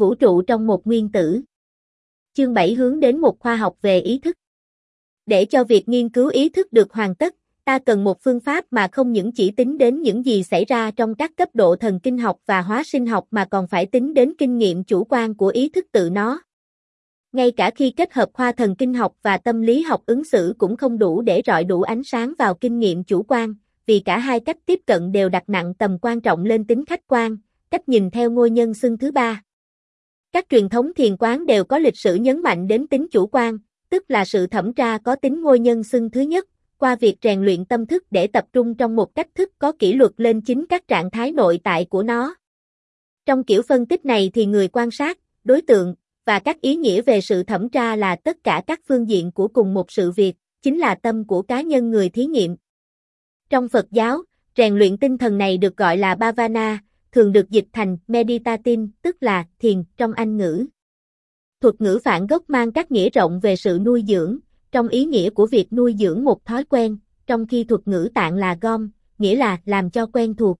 vũ trụ trong một nguyên tử. Chương 7 hướng đến một khoa học về ý thức. Để cho việc nghiên cứu ý thức được hoàn tất, ta cần một phương pháp mà không những chỉ tính đến những gì xảy ra trong các cấp độ thần kinh học và hóa sinh học mà còn phải tính đến kinh nghiệm chủ quan của ý thức tự nó. Ngay cả khi kết hợp khoa thần kinh học và tâm lý học ứng xử cũng không đủ để rọi đủ ánh sáng vào kinh nghiệm chủ quan, vì cả hai cách tiếp cận đều đặt nặng tầm quan trọng lên tính khách quan, cách nhìn theo ngôi nhân xưng thứ ba. Các truyền thống thiền quán đều có lịch sử nhấn mạnh đến tính chủ quan, tức là sự thẩm tra có tính ngôi nhân xưng thứ nhất, qua việc rèn luyện tâm thức để tập trung trong một cách thức có kỷ luật lên chính các trạng thái nội tại của nó. Trong kiểu phân tích này thì người quan sát, đối tượng, và các ý nghĩa về sự thẩm tra là tất cả các phương diện của cùng một sự việc, chính là tâm của cá nhân người thí nghiệm. Trong Phật giáo, rèn luyện tinh thần này được gọi là Bhavana, thường được dịch thành meditatin, tức là thiền trong Anh ngữ. Thuật ngữ phản gốc mang các nghĩa rộng về sự nuôi dưỡng, trong ý nghĩa của việc nuôi dưỡng một thói quen, trong khi thuật ngữ tạng là gom, nghĩa là làm cho quen thuộc.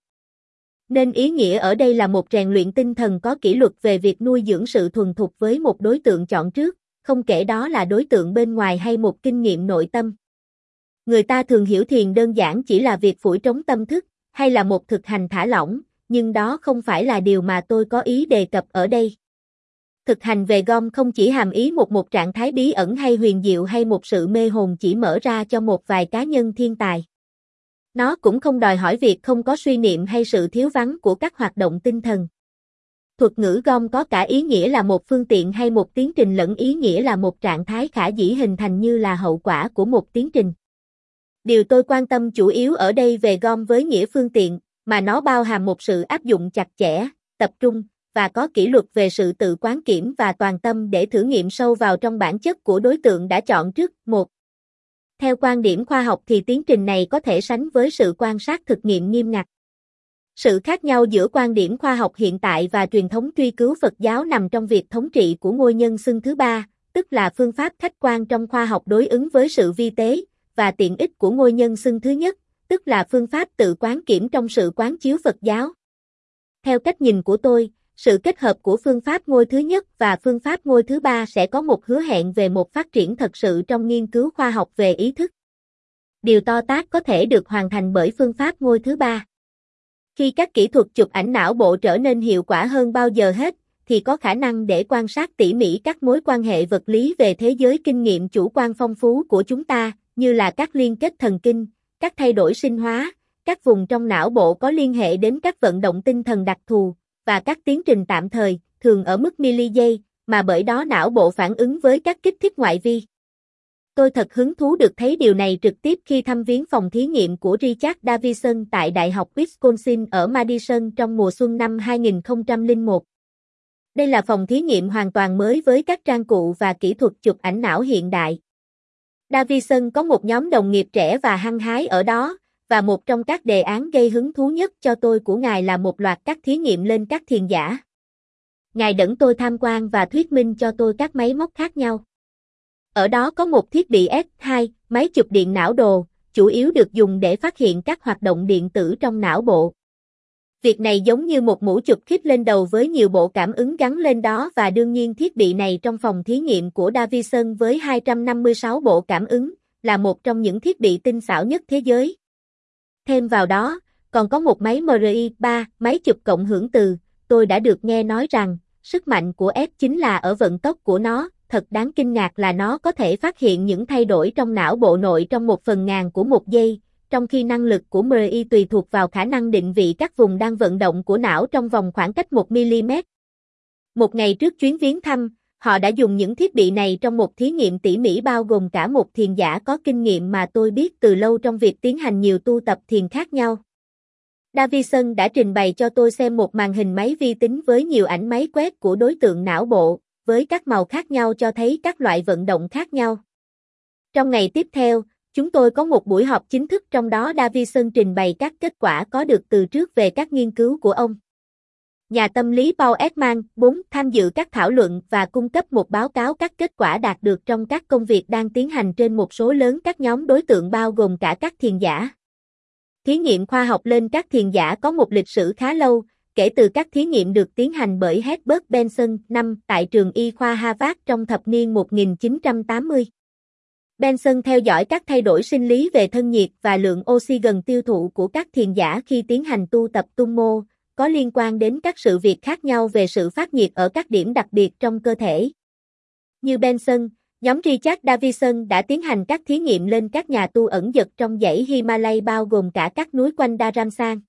Nên ý nghĩa ở đây là một rèn luyện tinh thần có kỷ luật về việc nuôi dưỡng sự thuần thục với một đối tượng chọn trước, không kể đó là đối tượng bên ngoài hay một kinh nghiệm nội tâm. Người ta thường hiểu thiền đơn giản chỉ là việc phủi trống tâm thức, hay là một thực hành thả lỏng, nhưng đó không phải là điều mà tôi có ý đề cập ở đây. Thực hành về gom không chỉ hàm ý một một trạng thái bí ẩn hay huyền diệu hay một sự mê hồn chỉ mở ra cho một vài cá nhân thiên tài. Nó cũng không đòi hỏi việc không có suy niệm hay sự thiếu vắng của các hoạt động tinh thần. Thuật ngữ gom có cả ý nghĩa là một phương tiện hay một tiến trình lẫn ý nghĩa là một trạng thái khả dĩ hình thành như là hậu quả của một tiến trình. Điều tôi quan tâm chủ yếu ở đây về gom với nghĩa phương tiện, mà nó bao hàm một sự áp dụng chặt chẽ, tập trung, và có kỷ luật về sự tự quán kiểm và toàn tâm để thử nghiệm sâu vào trong bản chất của đối tượng đã chọn trước. Một. Theo quan điểm khoa học thì tiến trình này có thể sánh với sự quan sát thực nghiệm nghiêm ngặt. Sự khác nhau giữa quan điểm khoa học hiện tại và truyền thống truy cứu Phật giáo nằm trong việc thống trị của ngôi nhân xưng thứ ba, tức là phương pháp khách quan trong khoa học đối ứng với sự vi tế, và tiện ích của ngôi nhân xưng thứ nhất, tức là phương pháp tự quán kiểm trong sự quán chiếu Phật giáo. Theo cách nhìn của tôi, sự kết hợp của phương pháp ngôi thứ nhất và phương pháp ngôi thứ ba sẽ có một hứa hẹn về một phát triển thật sự trong nghiên cứu khoa học về ý thức. Điều to tác có thể được hoàn thành bởi phương pháp ngôi thứ ba. Khi các kỹ thuật chụp ảnh não bộ trở nên hiệu quả hơn bao giờ hết, thì có khả năng để quan sát tỉ mỉ các mối quan hệ vật lý về thế giới kinh nghiệm chủ quan phong phú của chúng ta, như là các liên kết thần kinh, các thay đổi sinh hóa, các vùng trong não bộ có liên hệ đến các vận động tinh thần đặc thù, và các tiến trình tạm thời, thường ở mức mili giây, mà bởi đó não bộ phản ứng với các kích thích ngoại vi. Tôi thật hứng thú được thấy điều này trực tiếp khi thăm viếng phòng thí nghiệm của Richard Davison tại Đại học Wisconsin ở Madison trong mùa xuân năm 2001. Đây là phòng thí nghiệm hoàn toàn mới với các trang cụ và kỹ thuật chụp ảnh não hiện đại. Davison có một nhóm đồng nghiệp trẻ và hăng hái ở đó, và một trong các đề án gây hứng thú nhất cho tôi của ngài là một loạt các thí nghiệm lên các thiền giả. Ngài dẫn tôi tham quan và thuyết minh cho tôi các máy móc khác nhau. Ở đó có một thiết bị S2, máy chụp điện não đồ, chủ yếu được dùng để phát hiện các hoạt động điện tử trong não bộ. Việc này giống như một mũ chụp khít lên đầu với nhiều bộ cảm ứng gắn lên đó và đương nhiên thiết bị này trong phòng thí nghiệm của Davison với 256 bộ cảm ứng, là một trong những thiết bị tinh xảo nhất thế giới. Thêm vào đó, còn có một máy MRI-3, máy chụp cộng hưởng từ, tôi đã được nghe nói rằng, sức mạnh của f chính là ở vận tốc của nó, thật đáng kinh ngạc là nó có thể phát hiện những thay đổi trong não bộ nội trong một phần ngàn của một giây, trong khi năng lực của MRI tùy thuộc vào khả năng định vị các vùng đang vận động của não trong vòng khoảng cách 1 mm. Một ngày trước chuyến viếng thăm, họ đã dùng những thiết bị này trong một thí nghiệm tỉ mỉ bao gồm cả một thiền giả có kinh nghiệm mà tôi biết từ lâu trong việc tiến hành nhiều tu tập thiền khác nhau. Davison đã trình bày cho tôi xem một màn hình máy vi tính với nhiều ảnh máy quét của đối tượng não bộ, với các màu khác nhau cho thấy các loại vận động khác nhau. Trong ngày tiếp theo, chúng tôi có một buổi họp chính thức trong đó Davison trình bày các kết quả có được từ trước về các nghiên cứu của ông. Nhà tâm lý Paul Ekman, 4, tham dự các thảo luận và cung cấp một báo cáo các kết quả đạt được trong các công việc đang tiến hành trên một số lớn các nhóm đối tượng bao gồm cả các thiền giả. Thí nghiệm khoa học lên các thiền giả có một lịch sử khá lâu, kể từ các thí nghiệm được tiến hành bởi Herbert Benson năm tại trường y khoa Harvard trong thập niên 1980. Benson theo dõi các thay đổi sinh lý về thân nhiệt và lượng oxy gần tiêu thụ của các thiền giả khi tiến hành tu tập tung mô, có liên quan đến các sự việc khác nhau về sự phát nhiệt ở các điểm đặc biệt trong cơ thể. Như Benson, nhóm Richard Davison đã tiến hành các thí nghiệm lên các nhà tu ẩn dật trong dãy Himalay, bao gồm cả các núi quanh Dharamsan.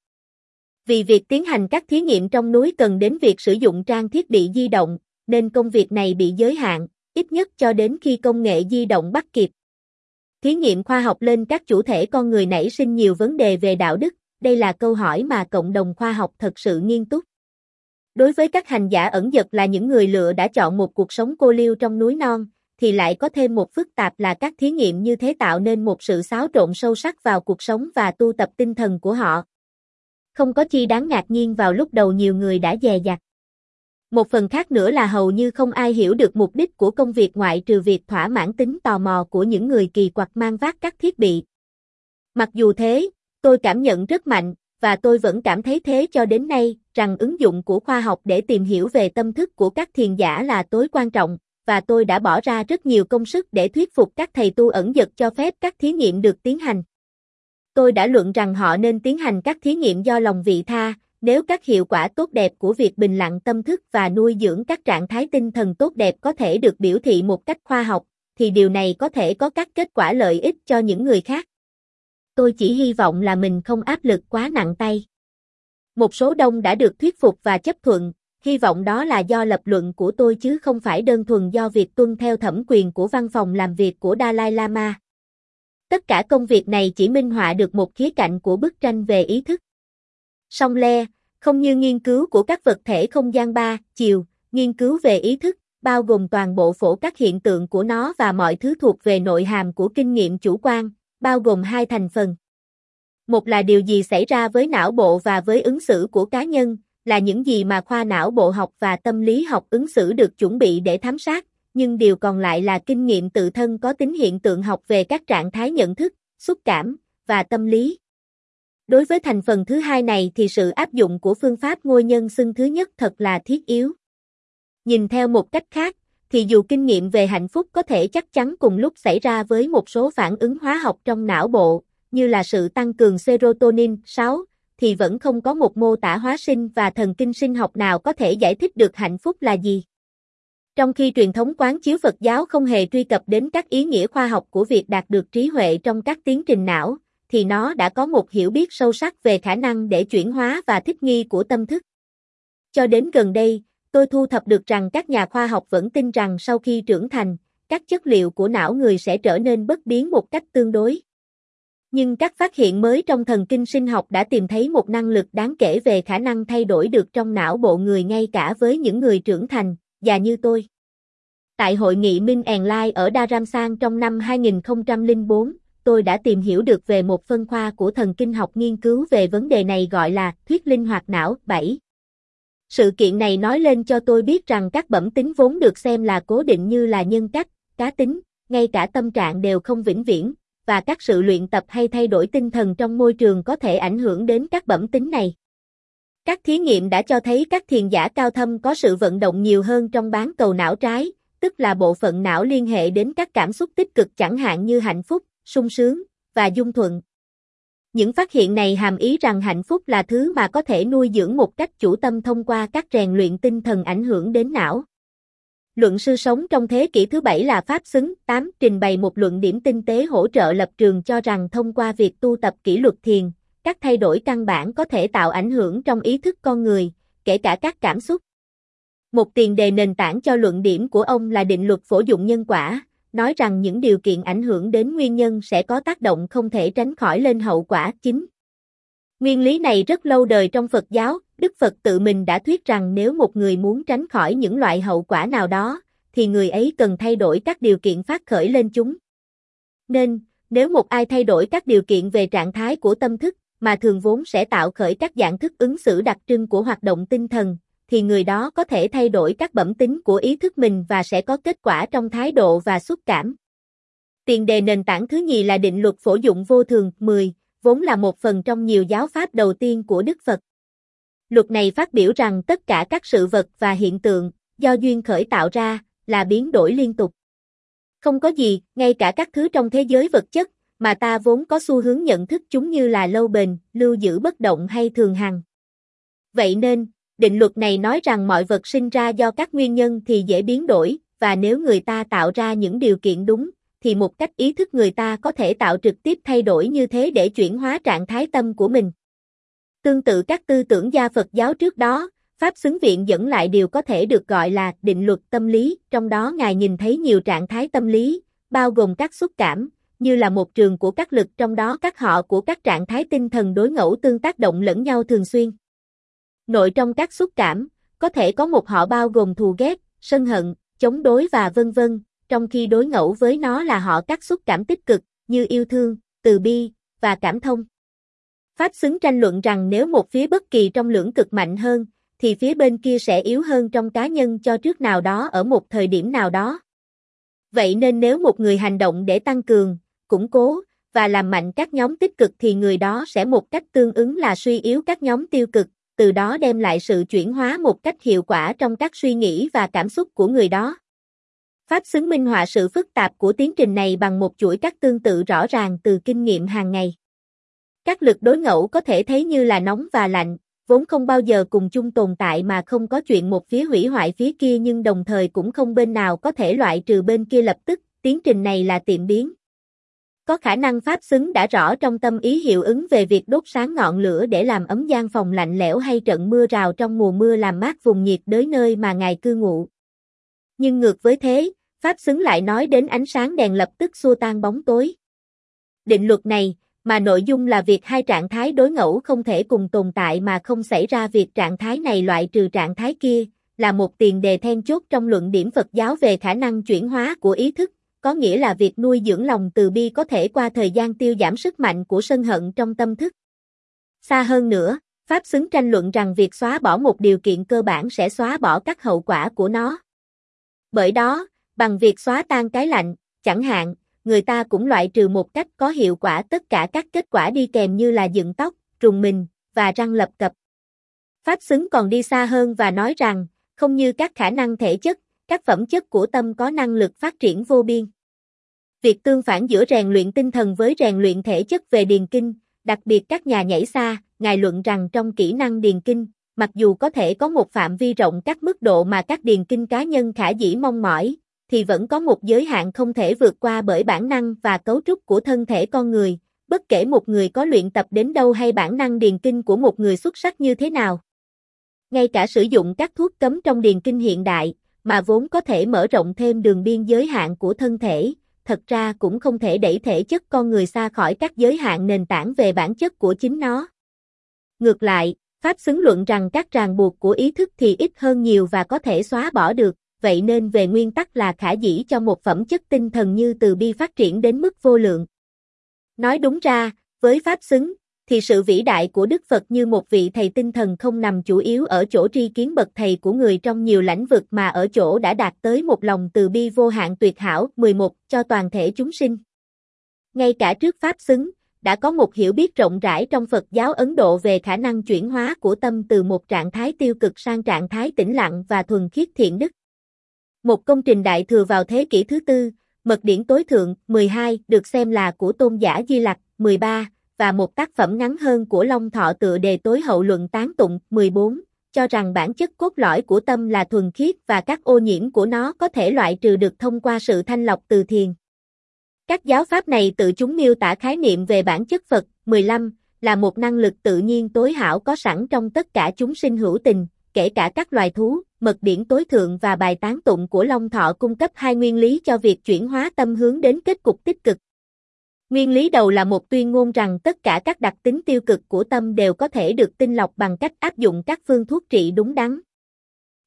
Vì việc tiến hành các thí nghiệm trong núi cần đến việc sử dụng trang thiết bị di động, nên công việc này bị giới hạn, ít nhất cho đến khi công nghệ di động bắt kịp. Thí nghiệm khoa học lên các chủ thể con người nảy sinh nhiều vấn đề về đạo đức, đây là câu hỏi mà cộng đồng khoa học thật sự nghiêm túc. Đối với các hành giả ẩn dật là những người lựa đã chọn một cuộc sống cô liêu trong núi non, thì lại có thêm một phức tạp là các thí nghiệm như thế tạo nên một sự xáo trộn sâu sắc vào cuộc sống và tu tập tinh thần của họ. Không có chi đáng ngạc nhiên vào lúc đầu nhiều người đã dè dặt. Một phần khác nữa là hầu như không ai hiểu được mục đích của công việc ngoại trừ việc thỏa mãn tính tò mò của những người kỳ quặc mang vác các thiết bị. Mặc dù thế, tôi cảm nhận rất mạnh, và tôi vẫn cảm thấy thế cho đến nay, rằng ứng dụng của khoa học để tìm hiểu về tâm thức của các thiền giả là tối quan trọng, và tôi đã bỏ ra rất nhiều công sức để thuyết phục các thầy tu ẩn dật cho phép các thí nghiệm được tiến hành. Tôi đã luận rằng họ nên tiến hành các thí nghiệm do lòng vị tha, nếu các hiệu quả tốt đẹp của việc bình lặng tâm thức và nuôi dưỡng các trạng thái tinh thần tốt đẹp có thể được biểu thị một cách khoa học, thì điều này có thể có các kết quả lợi ích cho những người khác. Tôi chỉ hy vọng là mình không áp lực quá nặng tay. Một số đông đã được thuyết phục và chấp thuận, hy vọng đó là do lập luận của tôi chứ không phải đơn thuần do việc tuân theo thẩm quyền của văn phòng làm việc của Dalai Lama. Tất cả công việc này chỉ minh họa được một khía cạnh của bức tranh về ý thức. Song le, không như nghiên cứu của các vật thể không gian ba, chiều, nghiên cứu về ý thức, bao gồm toàn bộ phổ các hiện tượng của nó và mọi thứ thuộc về nội hàm của kinh nghiệm chủ quan, bao gồm hai thành phần. Một là điều gì xảy ra với não bộ và với ứng xử của cá nhân, là những gì mà khoa não bộ học và tâm lý học ứng xử được chuẩn bị để thám sát, nhưng điều còn lại là kinh nghiệm tự thân có tính hiện tượng học về các trạng thái nhận thức, xúc cảm và tâm lý. Đối với thành phần thứ hai này thì sự áp dụng của phương pháp ngôi nhân xưng thứ nhất thật là thiết yếu. Nhìn theo một cách khác, thì dù kinh nghiệm về hạnh phúc có thể chắc chắn cùng lúc xảy ra với một số phản ứng hóa học trong não bộ, như là sự tăng cường serotonin 6, thì vẫn không có một mô tả hóa sinh và thần kinh sinh học nào có thể giải thích được hạnh phúc là gì. Trong khi truyền thống quán chiếu Phật giáo không hề truy cập đến các ý nghĩa khoa học của việc đạt được trí huệ trong các tiến trình não, thì nó đã có một hiểu biết sâu sắc về khả năng để chuyển hóa và thích nghi của tâm thức. Cho đến gần đây, tôi thu thập được rằng các nhà khoa học vẫn tin rằng sau khi trưởng thành, các chất liệu của não người sẽ trở nên bất biến một cách tương đối. Nhưng các phát hiện mới trong thần kinh sinh học đã tìm thấy một năng lực đáng kể về khả năng thay đổi được trong não bộ người ngay cả với những người trưởng thành, già như tôi. Tại hội nghị Minh and ở Daramsang trong năm 2004, tôi đã tìm hiểu được về một phân khoa của thần kinh học nghiên cứu về vấn đề này gọi là thuyết linh hoạt não 7. Sự kiện này nói lên cho tôi biết rằng các bẩm tính vốn được xem là cố định như là nhân cách, cá tính, ngay cả tâm trạng đều không vĩnh viễn, và các sự luyện tập hay thay đổi tinh thần trong môi trường có thể ảnh hưởng đến các bẩm tính này. Các thí nghiệm đã cho thấy các thiền giả cao thâm có sự vận động nhiều hơn trong bán cầu não trái, tức là bộ phận não liên hệ đến các cảm xúc tích cực chẳng hạn như hạnh phúc, sung sướng và dung thuận. Những phát hiện này hàm ý rằng hạnh phúc là thứ mà có thể nuôi dưỡng một cách chủ tâm thông qua các rèn luyện tinh thần ảnh hưởng đến não. Luận sư sống trong thế kỷ thứ bảy là Pháp xứng 8 trình bày một luận điểm tinh tế hỗ trợ lập trường cho rằng thông qua việc tu tập kỷ luật thiền, các thay đổi căn bản có thể tạo ảnh hưởng trong ý thức con người, kể cả các cảm xúc. Một tiền đề nền tảng cho luận điểm của ông là định luật phổ dụng nhân quả, nói rằng những điều kiện ảnh hưởng đến nguyên nhân sẽ có tác động không thể tránh khỏi lên hậu quả chính. Nguyên lý này rất lâu đời trong Phật giáo, Đức Phật tự mình đã thuyết rằng nếu một người muốn tránh khỏi những loại hậu quả nào đó, thì người ấy cần thay đổi các điều kiện phát khởi lên chúng. Nên, nếu một ai thay đổi các điều kiện về trạng thái của tâm thức, mà thường vốn sẽ tạo khởi các dạng thức ứng xử đặc trưng của hoạt động tinh thần, thì người đó có thể thay đổi các bẩm tính của ý thức mình và sẽ có kết quả trong thái độ và xúc cảm. Tiền đề nền tảng thứ nhì là định luật phổ dụng vô thường 10, vốn là một phần trong nhiều giáo pháp đầu tiên của Đức Phật. Luật này phát biểu rằng tất cả các sự vật và hiện tượng, do duyên khởi tạo ra, là biến đổi liên tục. Không có gì, ngay cả các thứ trong thế giới vật chất, mà ta vốn có xu hướng nhận thức chúng như là lâu bền, lưu giữ bất động hay thường hằng. Vậy nên, định luật này nói rằng mọi vật sinh ra do các nguyên nhân thì dễ biến đổi, và nếu người ta tạo ra những điều kiện đúng, thì một cách ý thức người ta có thể tạo trực tiếp thay đổi như thế để chuyển hóa trạng thái tâm của mình. Tương tự các tư tưởng gia Phật giáo trước đó, Pháp xứng viện dẫn lại điều có thể được gọi là định luật tâm lý, trong đó Ngài nhìn thấy nhiều trạng thái tâm lý, bao gồm các xúc cảm, như là một trường của các lực trong đó các họ của các trạng thái tinh thần đối ngẫu tương tác động lẫn nhau thường xuyên. Nội trong các xúc cảm, có thể có một họ bao gồm thù ghét, sân hận, chống đối và vân vân, trong khi đối ngẫu với nó là họ các xúc cảm tích cực, như yêu thương, từ bi, và cảm thông. Pháp xứng tranh luận rằng nếu một phía bất kỳ trong lưỡng cực mạnh hơn, thì phía bên kia sẽ yếu hơn trong cá nhân cho trước nào đó ở một thời điểm nào đó. Vậy nên nếu một người hành động để tăng cường, củng cố, và làm mạnh các nhóm tích cực thì người đó sẽ một cách tương ứng là suy yếu các nhóm tiêu cực, từ đó đem lại sự chuyển hóa một cách hiệu quả trong các suy nghĩ và cảm xúc của người đó. Pháp xứng minh họa sự phức tạp của tiến trình này bằng một chuỗi các tương tự rõ ràng từ kinh nghiệm hàng ngày. Các lực đối ngẫu có thể thấy như là nóng và lạnh, vốn không bao giờ cùng chung tồn tại mà không có chuyện một phía hủy hoại phía kia nhưng đồng thời cũng không bên nào có thể loại trừ bên kia lập tức, tiến trình này là tiệm biến. Có khả năng pháp xứng đã rõ trong tâm ý hiệu ứng về việc đốt sáng ngọn lửa để làm ấm gian phòng lạnh lẽo hay trận mưa rào trong mùa mưa làm mát vùng nhiệt đới nơi mà ngài cư ngụ. Nhưng ngược với thế, pháp xứng lại nói đến ánh sáng đèn lập tức xua tan bóng tối. Định luật này, mà nội dung là việc hai trạng thái đối ngẫu không thể cùng tồn tại mà không xảy ra việc trạng thái này loại trừ trạng thái kia, là một tiền đề then chốt trong luận điểm Phật giáo về khả năng chuyển hóa của ý thức, có nghĩa là việc nuôi dưỡng lòng từ bi có thể qua thời gian tiêu giảm sức mạnh của sân hận trong tâm thức. Xa hơn nữa, Pháp xứng tranh luận rằng việc xóa bỏ một điều kiện cơ bản sẽ xóa bỏ các hậu quả của nó. Bởi đó, bằng việc xóa tan cái lạnh, chẳng hạn, người ta cũng loại trừ một cách có hiệu quả tất cả các kết quả đi kèm như là dựng tóc, trùng mình, và răng lập cập. Pháp xứng còn đi xa hơn và nói rằng, không như các khả năng thể chất, các phẩm chất của tâm có năng lực phát triển vô biên. Việc tương phản giữa rèn luyện tinh thần với rèn luyện thể chất về điền kinh, đặc biệt các nhà nhảy xa, ngài luận rằng trong kỹ năng điền kinh, mặc dù có thể có một phạm vi rộng các mức độ mà các điền kinh cá nhân khả dĩ mong mỏi, thì vẫn có một giới hạn không thể vượt qua bởi bản năng và cấu trúc của thân thể con người, bất kể một người có luyện tập đến đâu hay bản năng điền kinh của một người xuất sắc như thế nào. Ngay cả sử dụng các thuốc cấm trong điền kinh hiện đại, mà vốn có thể mở rộng thêm đường biên giới hạn của thân thể, thật ra cũng không thể đẩy thể chất con người xa khỏi các giới hạn nền tảng về bản chất của chính nó. Ngược lại, Pháp xứng luận rằng các ràng buộc của ý thức thì ít hơn nhiều và có thể xóa bỏ được, vậy nên về nguyên tắc là khả dĩ cho một phẩm chất tinh thần như từ bi phát triển đến mức vô lượng. Nói đúng ra, với Pháp xứng, thì sự vĩ đại của Đức Phật như một vị thầy tinh thần không nằm chủ yếu ở chỗ tri kiến bậc thầy của người trong nhiều lãnh vực mà ở chỗ đã đạt tới một lòng từ bi vô hạn tuyệt hảo 11 cho toàn thể chúng sinh. Ngay cả trước Pháp xứng, đã có một hiểu biết rộng rãi trong Phật giáo Ấn Độ về khả năng chuyển hóa của tâm từ một trạng thái tiêu cực sang trạng thái tĩnh lặng và thuần khiết thiện đức. Một công trình đại thừa vào thế kỷ thứ tư, mật điển tối thượng 12 được xem là của tôn giả Di Lặc 13 và một tác phẩm ngắn hơn của Long Thọ tựa đề tối hậu luận tán tụng 14 cho rằng bản chất cốt lõi của tâm là thuần khiết và các ô nhiễm của nó có thể loại trừ được thông qua sự thanh lọc từ thiền. Các giáo pháp này tự chúng miêu tả khái niệm về bản chất Phật 15 là một năng lực tự nhiên tối hảo có sẵn trong tất cả chúng sinh hữu tình, kể cả các loài thú, mật điển tối thượng và bài tán tụng của Long Thọ cung cấp hai nguyên lý cho việc chuyển hóa tâm hướng đến kết cục tích cực. Nguyên lý đầu là một tuyên ngôn rằng tất cả các đặc tính tiêu cực của tâm đều có thể được tinh lọc bằng cách áp dụng các phương thuốc trị đúng đắn.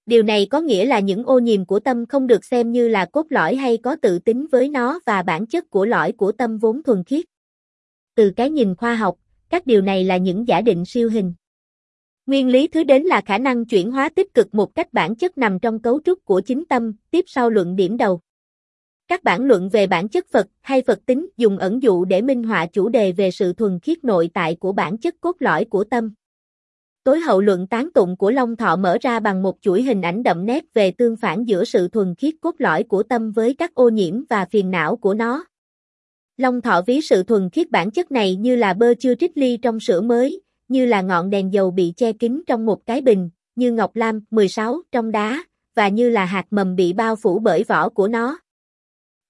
Điều này có nghĩa là những ô nhiễm của tâm không được xem như là cốt lõi hay có tự tính với nó và bản chất của lõi của tâm vốn thuần khiết. Từ cái nhìn khoa học, các điều này là những giả định siêu hình. Nguyên lý thứ đến là khả năng chuyển hóa tích cực một cách bản chất nằm trong cấu trúc của chính tâm, tiếp sau luận điểm đầu. Các bản luận về bản chất Phật hay Phật tính dùng ẩn dụ để minh họa chủ đề về sự thuần khiết nội tại của bản chất cốt lõi của tâm. Tối hậu luận tán tụng của Long Thọ mở ra bằng một chuỗi hình ảnh đậm nét về tương phản giữa sự thuần khiết cốt lõi của tâm với các ô nhiễm và phiền não của nó. Long Thọ ví sự thuần khiết bản chất này như là bơ chưa trích ly trong sữa mới, như là ngọn đèn dầu bị che kín trong một cái bình, như ngọc lam 16 trong đá, và như là hạt mầm bị bao phủ bởi vỏ của nó.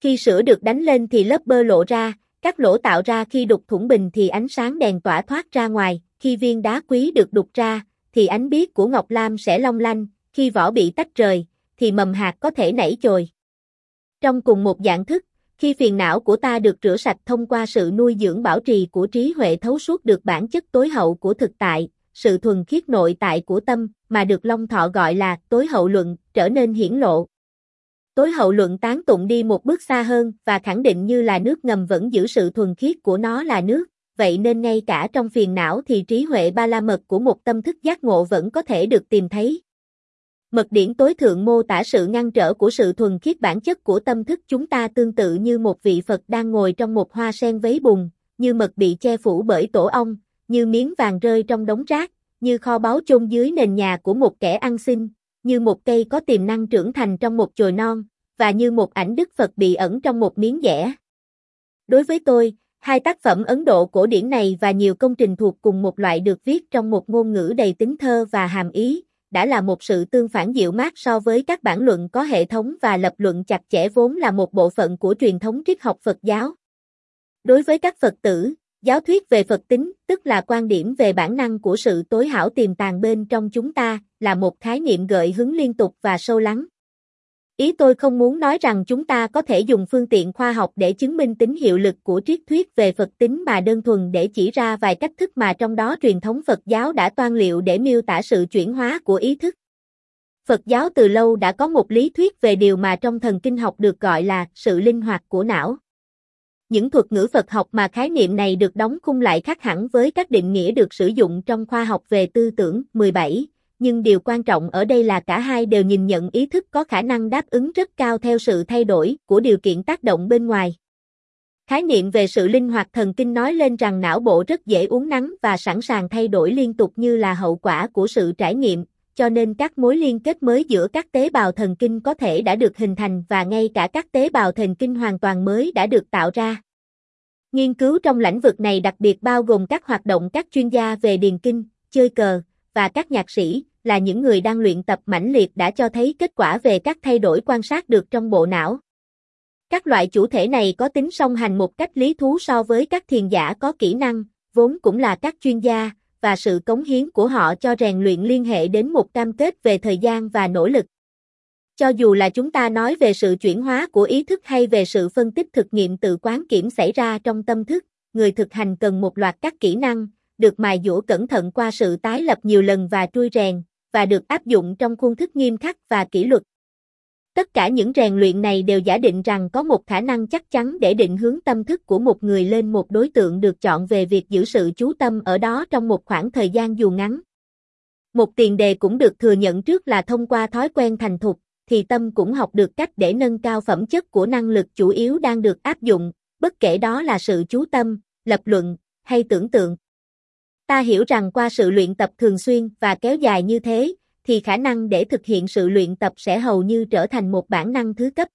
Khi sữa được đánh lên thì lớp bơ lộ ra, các lỗ tạo ra khi đục thủng bình thì ánh sáng đèn tỏa thoát ra ngoài, khi viên đá quý được đục ra, thì ánh biếc của ngọc lam sẽ long lanh, khi vỏ bị tách rời, thì mầm hạt có thể nảy chồi. Trong cùng một dạng thức, khi phiền não của ta được rửa sạch thông qua sự nuôi dưỡng bảo trì của trí huệ thấu suốt được bản chất tối hậu của thực tại, sự thuần khiết nội tại của tâm, mà được Long Thọ gọi là tối hậu luận, trở nên hiển lộ. Tối hậu luận tán tụng đi một bước xa hơn và khẳng định như là nước ngầm vẫn giữ sự thuần khiết của nó là nước, vậy nên ngay cả trong phiền não thì trí huệ ba la mật của một tâm thức giác ngộ vẫn có thể được tìm thấy. Mật điển tối thượng mô tả sự ngăn trở của sự thuần khiết bản chất của tâm thức chúng ta tương tự như một vị Phật đang ngồi trong một hoa sen vấy bùn, như mật bị che phủ bởi tổ ong, như miếng vàng rơi trong đống rác, như kho báu chôn dưới nền nhà của một kẻ ăn xin, như một cây có tiềm năng trưởng thành trong một chồi non, và như một ảnh Đức Phật bị ẩn trong một miếng dẻ. Đối với tôi, hai tác phẩm Ấn Độ cổ điển này và nhiều công trình thuộc cùng một loại được viết trong một ngôn ngữ đầy tính thơ và hàm ý, đã là một sự tương phản dịu mát so với các bản luận có hệ thống và lập luận chặt chẽ vốn là một bộ phận của truyền thống triết học Phật giáo. Đối với các Phật tử, giáo thuyết về Phật tính, tức là quan điểm về bản năng của sự tối hảo tiềm tàng bên trong chúng ta, là một khái niệm gợi hứng liên tục và sâu lắng. Ý tôi không muốn nói rằng chúng ta có thể dùng phương tiện khoa học để chứng minh tính hiệu lực của triết thuyết về Phật tính mà đơn thuần để chỉ ra vài cách thức mà trong đó truyền thống Phật giáo đã toan liệu để miêu tả sự chuyển hóa của ý thức. Phật giáo từ lâu đã có một lý thuyết về điều mà trong thần kinh học được gọi là sự linh hoạt của não. Những thuật ngữ Phật học mà khái niệm này được đóng khung lại khác hẳn với các định nghĩa được sử dụng trong khoa học về tư tưởng 17 nhưng điều quan trọng ở đây là cả hai đều nhìn nhận ý thức có khả năng đáp ứng rất cao theo sự thay đổi của điều kiện tác động bên ngoài. Khái niệm về sự linh hoạt thần kinh nói lên rằng não bộ rất dễ uống nắng và sẵn sàng thay đổi liên tục như là hậu quả của sự trải nghiệm, cho nên các mối liên kết mới giữa các tế bào thần kinh có thể đã được hình thành và ngay cả các tế bào thần kinh hoàn toàn mới đã được tạo ra. Nghiên cứu trong lĩnh vực này đặc biệt bao gồm các hoạt động các chuyên gia về điền kinh, chơi cờ, và các nhạc sĩ, là những người đang luyện tập mãnh liệt đã cho thấy kết quả về các thay đổi quan sát được trong bộ não. Các loại chủ thể này có tính song hành một cách lý thú so với các thiền giả có kỹ năng, vốn cũng là các chuyên gia, và sự cống hiến của họ cho rèn luyện liên hệ đến một cam kết về thời gian và nỗ lực. Cho dù là chúng ta nói về sự chuyển hóa của ý thức hay về sự phân tích thực nghiệm tự quán kiểm xảy ra trong tâm thức, người thực hành cần một loạt các kỹ năng, được mài dũa cẩn thận qua sự tái lập nhiều lần và trui rèn, và được áp dụng trong khuôn thức nghiêm khắc và kỷ luật. Tất cả những rèn luyện này đều giả định rằng có một khả năng chắc chắn để định hướng tâm thức của một người lên một đối tượng được chọn về việc giữ sự chú tâm ở đó trong một khoảng thời gian dù ngắn. Một tiền đề cũng được thừa nhận trước là thông qua thói quen thành thục, thì tâm cũng học được cách để nâng cao phẩm chất của năng lực chủ yếu đang được áp dụng, bất kể đó là sự chú tâm, lập luận, hay tưởng tượng. Ta hiểu rằng qua sự luyện tập thường xuyên và kéo dài như thế, thì khả năng để thực hiện sự luyện tập sẽ hầu như trở thành một bản năng thứ cấp.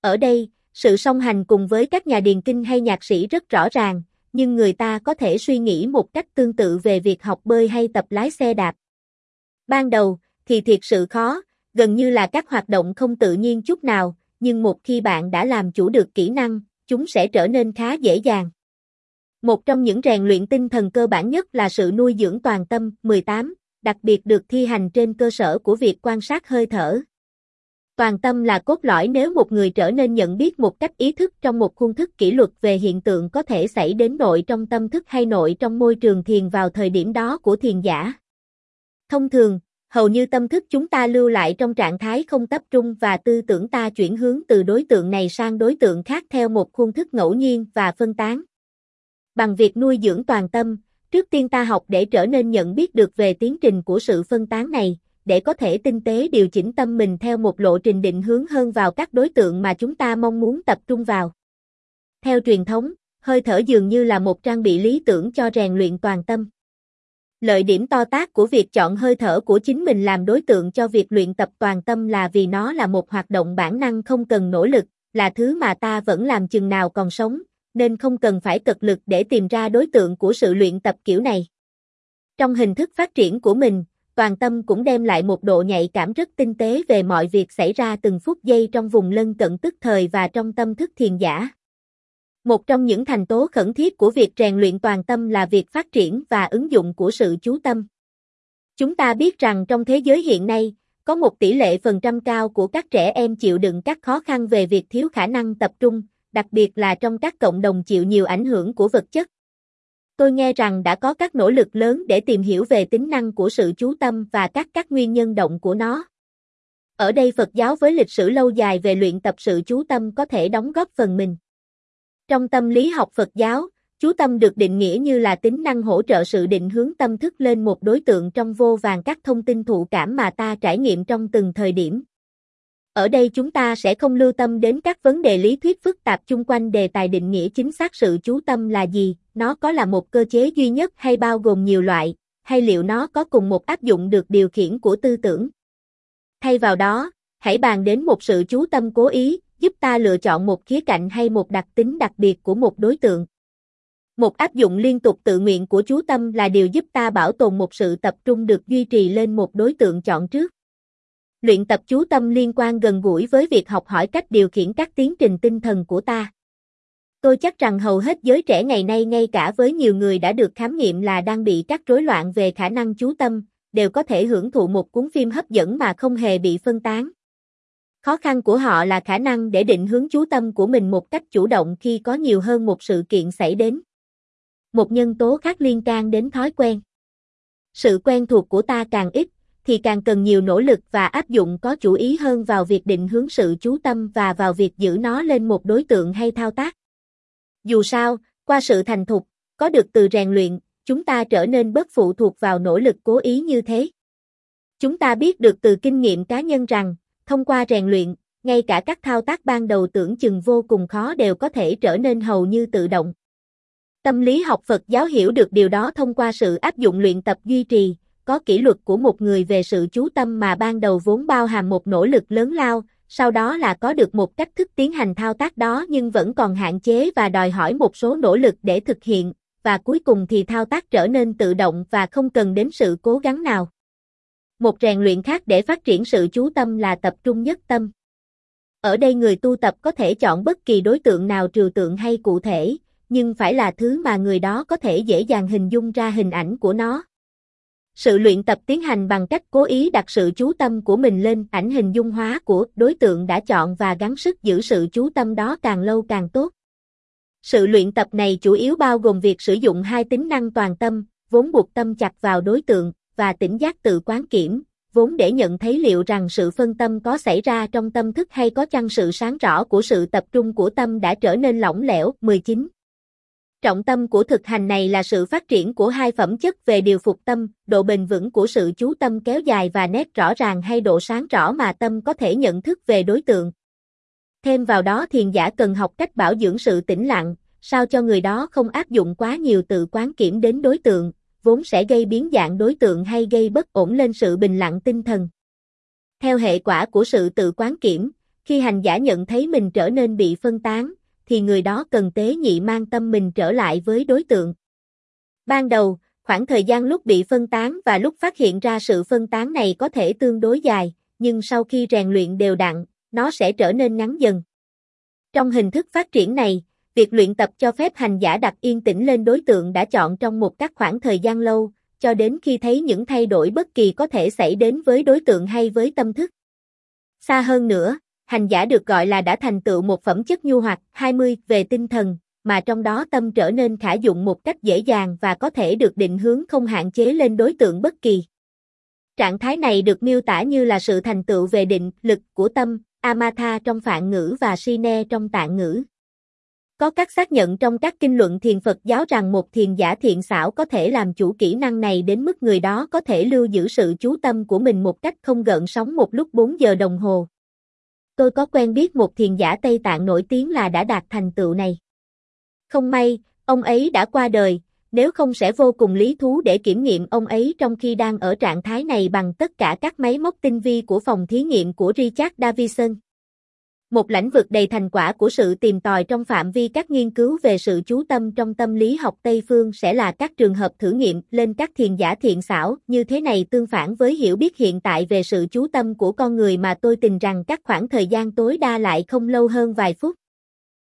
Ở đây, sự song hành cùng với các nhà điền kinh hay nhạc sĩ rất rõ ràng, nhưng người ta có thể suy nghĩ một cách tương tự về việc học bơi hay tập lái xe đạp. Ban đầu, thì thiệt sự khó, gần như là các hoạt động không tự nhiên chút nào, nhưng một khi bạn đã làm chủ được kỹ năng, chúng sẽ trở nên khá dễ dàng. Một trong những rèn luyện tinh thần cơ bản nhất là sự nuôi dưỡng toàn tâm, 18, đặc biệt được thi hành trên cơ sở của việc quan sát hơi thở. Toàn tâm là cốt lõi nếu một người trở nên nhận biết một cách ý thức trong một khuôn thức kỷ luật về hiện tượng có thể xảy đến nội trong tâm thức hay nội trong môi trường thiền vào thời điểm đó của thiền giả. Thông thường, hầu như tâm thức chúng ta lưu lại trong trạng thái không tập trung và tư tưởng ta chuyển hướng từ đối tượng này sang đối tượng khác theo một khuôn thức ngẫu nhiên và phân tán. Bằng việc nuôi dưỡng toàn tâm, trước tiên ta học để trở nên nhận biết được về tiến trình của sự phân tán này, để có thể tinh tế điều chỉnh tâm mình theo một lộ trình định hướng hơn vào các đối tượng mà chúng ta mong muốn tập trung vào. Theo truyền thống, hơi thở dường như là một trang bị lý tưởng cho rèn luyện toàn tâm. Lợi điểm to tác của việc chọn hơi thở của chính mình làm đối tượng cho việc luyện tập toàn tâm là vì nó là một hoạt động bản năng không cần nỗ lực, là thứ mà ta vẫn làm chừng nào còn sống, nên không cần phải cực lực để tìm ra đối tượng của sự luyện tập kiểu này. Trong hình thức phát triển của mình, toàn tâm cũng đem lại một độ nhạy cảm rất tinh tế về mọi việc xảy ra từng phút giây trong vùng lân cận tức thời và trong tâm thức thiền giả. Một trong những thành tố khẩn thiết của việc rèn luyện toàn tâm là việc phát triển và ứng dụng của sự chú tâm. Chúng ta biết rằng trong thế giới hiện nay, có một tỷ lệ phần trăm cao của các trẻ em chịu đựng các khó khăn về việc thiếu khả năng tập trung, đặc biệt là trong các cộng đồng chịu nhiều ảnh hưởng của vật chất. Tôi nghe rằng đã có các nỗ lực lớn để tìm hiểu về tính năng của sự chú tâm và các các nguyên nhân động của nó. Ở đây Phật giáo với lịch sử lâu dài về luyện tập sự chú tâm có thể đóng góp phần mình. Trong tâm lý học Phật giáo, chú tâm được định nghĩa như là tính năng hỗ trợ sự định hướng tâm thức lên một đối tượng trong vô vàng các thông tin thụ cảm mà ta trải nghiệm trong từng thời điểm. Ở đây chúng ta sẽ không lưu tâm đến các vấn đề lý thuyết phức tạp chung quanh đề tài định nghĩa chính xác sự chú tâm là gì, nó có là một cơ chế duy nhất hay bao gồm nhiều loại, hay liệu nó có cùng một áp dụng được điều khiển của tư tưởng. Thay vào đó, hãy bàn đến một sự chú tâm cố ý, giúp ta lựa chọn một khía cạnh hay một đặc tính đặc biệt của một đối tượng. Một áp dụng liên tục tự nguyện của chú tâm là điều giúp ta bảo tồn một sự tập trung được duy trì lên một đối tượng chọn trước. Luyện tập chú tâm liên quan gần gũi với việc học hỏi cách điều khiển các tiến trình tinh thần của ta. Tôi chắc rằng hầu hết giới trẻ ngày nay ngay cả với nhiều người đã được khám nghiệm là đang bị các rối loạn về khả năng chú tâm, đều có thể hưởng thụ một cuốn phim hấp dẫn mà không hề bị phân tán. Khó khăn của họ là khả năng để định hướng chú tâm của mình một cách chủ động khi có nhiều hơn một sự kiện xảy đến. Một nhân tố khác liên can đến thói quen. Sự quen thuộc của ta càng ít, thì càng cần nhiều nỗ lực và áp dụng có chủ ý hơn vào việc định hướng sự chú tâm và vào việc giữ nó lên một đối tượng hay thao tác. Dù sao, qua sự thành thục, có được từ rèn luyện, chúng ta trở nên bất phụ thuộc vào nỗ lực cố ý như thế. Chúng ta biết được từ kinh nghiệm cá nhân rằng, thông qua rèn luyện, ngay cả các thao tác ban đầu tưởng chừng vô cùng khó đều có thể trở nên hầu như tự động. Tâm lý học Phật giáo hiểu được điều đó thông qua sự áp dụng luyện tập duy trì, có kỷ luật của một người về sự chú tâm mà ban đầu vốn bao hàm một nỗ lực lớn lao, sau đó là có được một cách thức tiến hành thao tác đó nhưng vẫn còn hạn chế và đòi hỏi một số nỗ lực để thực hiện, và cuối cùng thì thao tác trở nên tự động và không cần đến sự cố gắng nào. Một rèn luyện khác để phát triển sự chú tâm là tập trung nhất tâm. Ở đây người tu tập có thể chọn bất kỳ đối tượng nào trừu tượng hay cụ thể, nhưng phải là thứ mà người đó có thể dễ dàng hình dung ra hình ảnh của nó. Sự luyện tập tiến hành bằng cách cố ý đặt sự chú tâm của mình lên ảnh hình dung hóa của đối tượng đã chọn và gắng sức giữ sự chú tâm đó càng lâu càng tốt. Sự luyện tập này chủ yếu bao gồm việc sử dụng hai tính năng toàn tâm, vốn buộc tâm chặt vào đối tượng, và tỉnh giác tự quán kiểm, vốn để nhận thấy liệu rằng sự phân tâm có xảy ra trong tâm thức hay có chăng sự sáng rõ của sự tập trung của tâm đã trở nên lỏng lẻo. 19. Trọng tâm của thực hành này là sự phát triển của hai phẩm chất về điều phục tâm, độ bền vững của sự chú tâm kéo dài và nét rõ ràng hay độ sáng rõ mà tâm có thể nhận thức về đối tượng. Thêm vào đó thiền giả cần học cách bảo dưỡng sự tĩnh lặng, sao cho người đó không áp dụng quá nhiều tự quán kiểm đến đối tượng, vốn sẽ gây biến dạng đối tượng hay gây bất ổn lên sự bình lặng tinh thần. Theo hệ quả của sự tự quán kiểm, khi hành giả nhận thấy mình trở nên bị phân tán, thì người đó cần tế nhị mang tâm mình trở lại với đối tượng. Ban đầu, khoảng thời gian lúc bị phân tán và lúc phát hiện ra sự phân tán này có thể tương đối dài, nhưng sau khi rèn luyện đều đặn, nó sẽ trở nên ngắn dần. Trong hình thức phát triển này, việc luyện tập cho phép hành giả đặt yên tĩnh lên đối tượng đã chọn trong một các khoảng thời gian lâu, cho đến khi thấy những thay đổi bất kỳ có thể xảy đến với đối tượng hay với tâm thức. Xa hơn nữa, hành giả được gọi là đã thành tựu một phẩm chất nhu hoặc 20 về tinh thần, mà trong đó tâm trở nên khả dụng một cách dễ dàng và có thể được định hướng không hạn chế lên đối tượng bất kỳ. Trạng thái này được miêu tả như là sự thành tựu về định lực của tâm, Amatha trong phạn ngữ và Sine trong tạng ngữ. Có các xác nhận trong các kinh luận thiền Phật giáo rằng một thiền giả thiện xảo có thể làm chủ kỹ năng này đến mức người đó có thể lưu giữ sự chú tâm của mình một cách không gợn sóng một lúc 4 giờ đồng hồ. Tôi có quen biết một thiền giả Tây Tạng nổi tiếng là đã đạt thành tựu này. Không may, ông ấy đã qua đời, nếu không sẽ vô cùng lý thú để kiểm nghiệm ông ấy trong khi đang ở trạng thái này bằng tất cả các máy móc tinh vi của phòng thí nghiệm của Richard Davison. Một lãnh vực đầy thành quả của sự tìm tòi trong phạm vi các nghiên cứu về sự chú tâm trong tâm lý học Tây phương sẽ là các trường hợp thử nghiệm lên các thiền giả thiện xảo, như thế này tương phản với hiểu biết hiện tại về sự chú tâm của con người mà tôi tin rằng các khoảng thời gian tối đa lại không lâu hơn vài phút.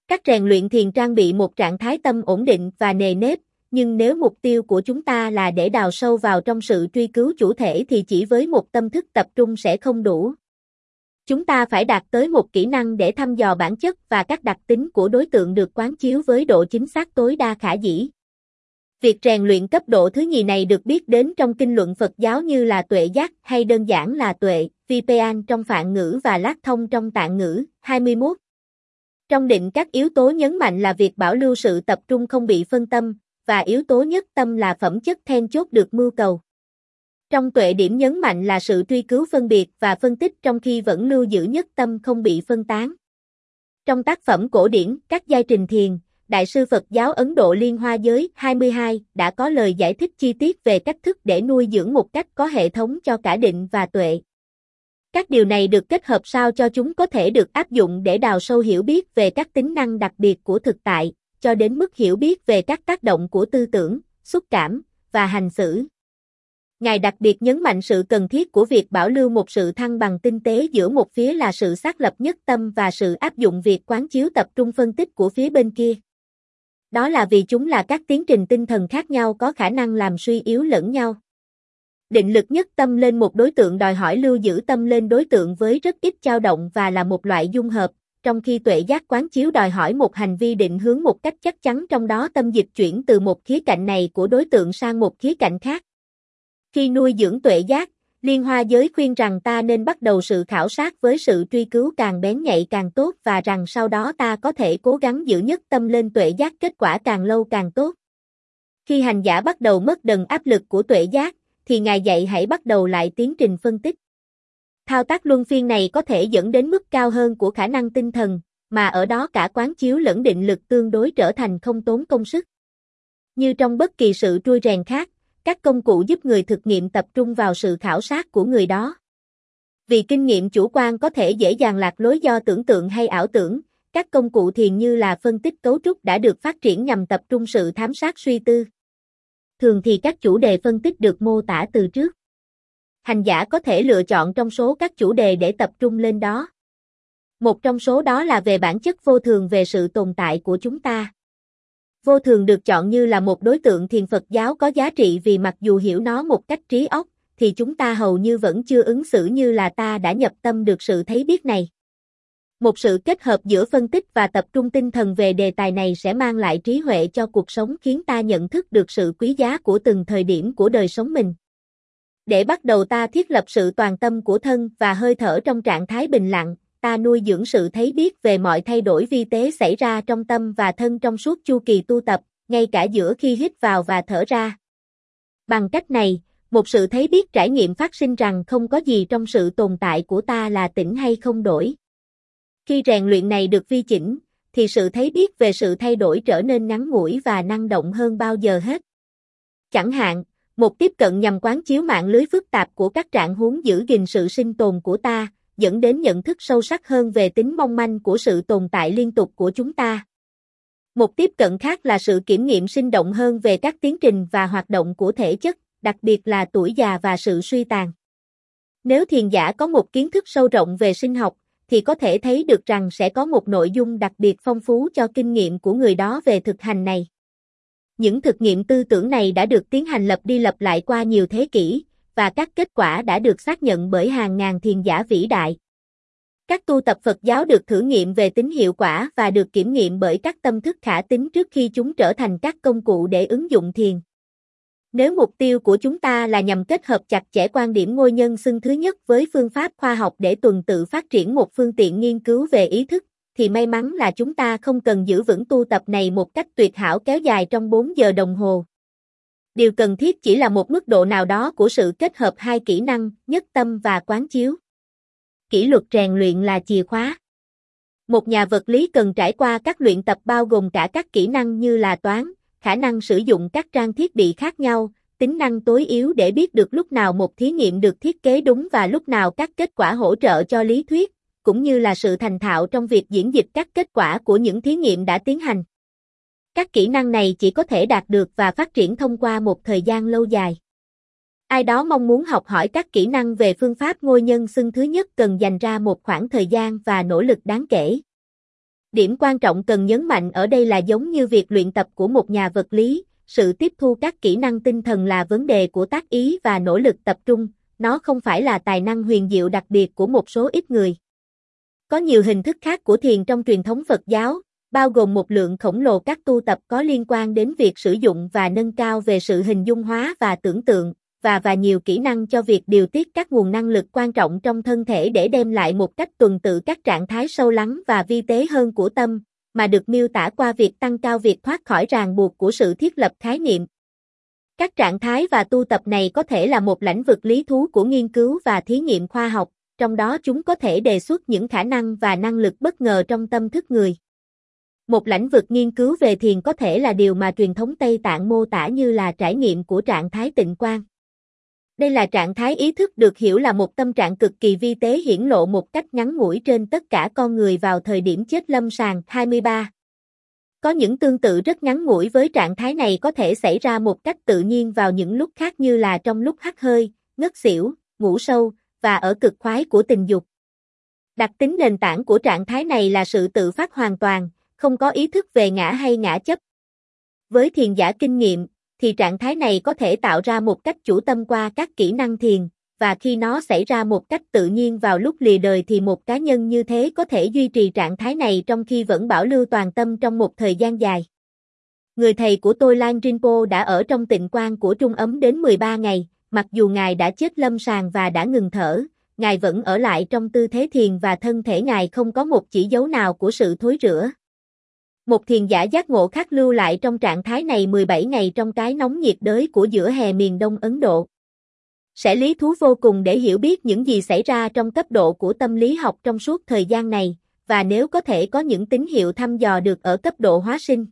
Các rèn luyện thiền trang bị một trạng thái tâm ổn định và nề nếp, nhưng nếu mục tiêu của chúng ta là để đào sâu vào trong sự truy cứu chủ thể thì chỉ với một tâm thức tập trung sẽ không đủ. Chúng ta phải đạt tới một kỹ năng để thăm dò bản chất và các đặc tính của đối tượng được quán chiếu với độ chính xác tối đa khả dĩ. Việc rèn luyện cấp độ thứ nhì này được biết đến trong kinh luận Phật giáo như là tuệ giác hay đơn giản là tuệ, Vipayan trong phạn ngữ và lát thông trong tạng ngữ. 21. Trong định các yếu tố nhấn mạnh là việc bảo lưu sự tập trung không bị phân tâm, và yếu tố nhất tâm là phẩm chất then chốt được mưu cầu. Trong tuệ điểm nhấn mạnh là sự truy cứu phân biệt và phân tích trong khi vẫn lưu giữ nhất tâm không bị phân tán. Trong tác phẩm cổ điển Các giai trình thiền, Đại sư Phật giáo Ấn Độ Liên Hoa Giới 22 đã có lời giải thích chi tiết về cách thức để nuôi dưỡng một cách có hệ thống cho cả định và tuệ. Các điều này được kết hợp sao cho chúng có thể được áp dụng để đào sâu hiểu biết về các tính năng đặc biệt của thực tại, cho đến mức hiểu biết về các tác động của tư tưởng, xúc cảm và hành xử. Ngài đặc biệt nhấn mạnh sự cần thiết của việc bảo lưu một sự thăng bằng tinh tế giữa một phía là sự xác lập nhất tâm và sự áp dụng việc quán chiếu tập trung phân tích của phía bên kia. Đó là vì chúng là các tiến trình tinh thần khác nhau có khả năng làm suy yếu lẫn nhau. Định lực nhất tâm lên một đối tượng đòi hỏi lưu giữ tâm lên đối tượng với rất ít dao động và là một loại dung hợp, trong khi tuệ giác quán chiếu đòi hỏi một hành vi định hướng một cách chắc chắn trong đó tâm dịch chuyển từ một khía cạnh này của đối tượng sang một khía cạnh khác. Khi nuôi dưỡng tuệ giác, Liên Hoa giới khuyên rằng ta nên bắt đầu sự khảo sát với sự truy cứu càng bén nhạy càng tốt và rằng sau đó ta có thể cố gắng giữ nhất tâm lên tuệ giác kết quả càng lâu càng tốt. Khi hành giả bắt đầu mất đần áp lực của tuệ giác, thì Ngài dạy hãy bắt đầu lại tiến trình phân tích. Thao tác luân phiên này có thể dẫn đến mức cao hơn của khả năng tinh thần, mà ở đó cả quán chiếu lẫn định lực tương đối trở thành không tốn công sức. Như trong bất kỳ sự trui rèn khác, các công cụ giúp người thực nghiệm tập trung vào sự khảo sát của người đó. Vì kinh nghiệm chủ quan có thể dễ dàng lạc lối do tưởng tượng hay ảo tưởng, các công cụ thiền như là phân tích cấu trúc đã được phát triển nhằm tập trung sự thám sát suy tư. Thường thì các chủ đề phân tích được mô tả từ trước. Hành giả có thể lựa chọn trong số các chủ đề để tập trung lên đó. Một trong số đó là về bản chất vô thường về sự tồn tại của chúng ta. Vô thường được chọn như là một đối tượng thiền Phật giáo có giá trị vì mặc dù hiểu nó một cách trí óc, thì chúng ta hầu như vẫn chưa ứng xử như là ta đã nhập tâm được sự thấy biết này. Một sự kết hợp giữa phân tích và tập trung tinh thần về đề tài này sẽ mang lại trí huệ cho cuộc sống khiến ta nhận thức được sự quý giá của từng thời điểm của đời sống mình. Để bắt đầu ta thiết lập sự toàn tâm của thân và hơi thở trong trạng thái bình lặng, ta nuôi dưỡng sự thấy biết về mọi thay đổi vi tế xảy ra trong tâm và thân trong suốt chu kỳ tu tập, ngay cả giữa khi hít vào và thở ra. Bằng cách này, một sự thấy biết trải nghiệm phát sinh rằng không có gì trong sự tồn tại của ta là tỉnh hay không đổi. Khi rèn luyện này được vi chỉnh, thì sự thấy biết về sự thay đổi trở nên ngắn ngủi và năng động hơn bao giờ hết. Chẳng hạn, một tiếp cận nhằm quán chiếu mạng lưới phức tạp của các trạng huống giữ gìn sự sinh tồn của ta, dẫn đến nhận thức sâu sắc hơn về tính mong manh của sự tồn tại liên tục của chúng ta. Một tiếp cận khác là sự kiểm nghiệm sinh động hơn về các tiến trình và hoạt động của thể chất, đặc biệt là tuổi già và sự suy tàn. Nếu thiền giả có một kiến thức sâu rộng về sinh học, thì có thể thấy được rằng sẽ có một nội dung đặc biệt phong phú cho kinh nghiệm của người đó về thực hành này. Những thực nghiệm tư tưởng này đã được tiến hành lập đi lập lại qua nhiều thế kỷ, và các kết quả đã được xác nhận bởi hàng ngàn thiền giả vĩ đại. Các tu tập Phật giáo được thử nghiệm về tính hiệu quả và được kiểm nghiệm bởi các tâm thức khả tính trước khi chúng trở thành các công cụ để ứng dụng thiền. Nếu mục tiêu của chúng ta là nhằm kết hợp chặt chẽ quan điểm ngôi nhân xưng thứ nhất với phương pháp khoa học để tuần tự phát triển một phương tiện nghiên cứu về ý thức, thì may mắn là chúng ta không cần giữ vững tu tập này một cách tuyệt hảo kéo dài trong 4 giờ đồng hồ. Điều cần thiết chỉ là một mức độ nào đó của sự kết hợp hai kỹ năng, nhất tâm và quán chiếu. Kỷ luật rèn luyện là chìa khóa. Một nhà vật lý cần trải qua các luyện tập bao gồm cả các kỹ năng như là toán, khả năng sử dụng các trang thiết bị khác nhau, tính năng tối yếu để biết được lúc nào một thí nghiệm được thiết kế đúng và lúc nào các kết quả hỗ trợ cho lý thuyết, cũng như là sự thành thạo trong việc diễn dịch các kết quả của những thí nghiệm đã tiến hành. Các kỹ năng này chỉ có thể đạt được và phát triển thông qua một thời gian lâu dài. Ai đó mong muốn học hỏi các kỹ năng về phương pháp ngôi nhân xưng thứ nhất cần dành ra một khoảng thời gian và nỗ lực đáng kể. Điểm quan trọng cần nhấn mạnh ở đây là giống như việc luyện tập của một nhà vật lý, sự tiếp thu các kỹ năng tinh thần là vấn đề của tác ý và nỗ lực tập trung, nó không phải là tài năng huyền diệu đặc biệt của một số ít người. Có nhiều hình thức khác của thiền trong truyền thống Phật giáo, bao gồm một lượng khổng lồ các tu tập có liên quan đến việc sử dụng và nâng cao về sự hình dung hóa và tưởng tượng, và và nhiều kỹ năng cho việc điều tiết các nguồn năng lực quan trọng trong thân thể để đem lại một cách tuần tự các trạng thái sâu lắng và vi tế hơn của tâm, mà được miêu tả qua việc tăng cao việc thoát khỏi ràng buộc của sự thiết lập khái niệm. Các trạng thái và tu tập này có thể là một lĩnh vực lý thú của nghiên cứu và thí nghiệm khoa học, trong đó chúng có thể đề xuất những khả năng và năng lực bất ngờ trong tâm thức người. Một lãnh vực nghiên cứu về thiền có thể là điều mà truyền thống Tây Tạng mô tả như là trải nghiệm của trạng thái tịnh quan. Đây là trạng thái ý thức được hiểu là một tâm trạng cực kỳ vi tế hiển lộ một cách ngắn ngủi trên tất cả con người vào thời điểm chết lâm sàng 23. Có những tương tự rất ngắn ngủi với trạng thái này có thể xảy ra một cách tự nhiên vào những lúc khác như là trong lúc hắt hơi, ngất xỉu, ngủ sâu, và ở cực khoái của tình dục. Đặc tính nền tảng của trạng thái này là sự tự phát hoàn toàn, không có ý thức về ngã hay ngã chấp. Với thiền giả kinh nghiệm, thì trạng thái này có thể tạo ra một cách chủ tâm qua các kỹ năng thiền, và khi nó xảy ra một cách tự nhiên vào lúc lìa đời thì một cá nhân như thế có thể duy trì trạng thái này trong khi vẫn bảo lưu toàn tâm trong một thời gian dài. Người thầy của tôi Lan Rinpo đã ở trong tịnh quan của Trung ấm đến 13 ngày, mặc dù Ngài đã chết lâm sàng và đã ngừng thở, Ngài vẫn ở lại trong tư thế thiền và thân thể Ngài không có một chỉ dấu nào của sự thối rữa. Một thiền giả giác ngộ khác lưu lại trong trạng thái này 17 ngày trong cái nóng nhiệt đới của giữa hè miền Đông Ấn Độ. Sẽ lý thú vô cùng để hiểu biết những gì xảy ra trong cấp độ của tâm lý học trong suốt thời gian này, và nếu có thể có những tín hiệu thăm dò được ở cấp độ hóa sinh.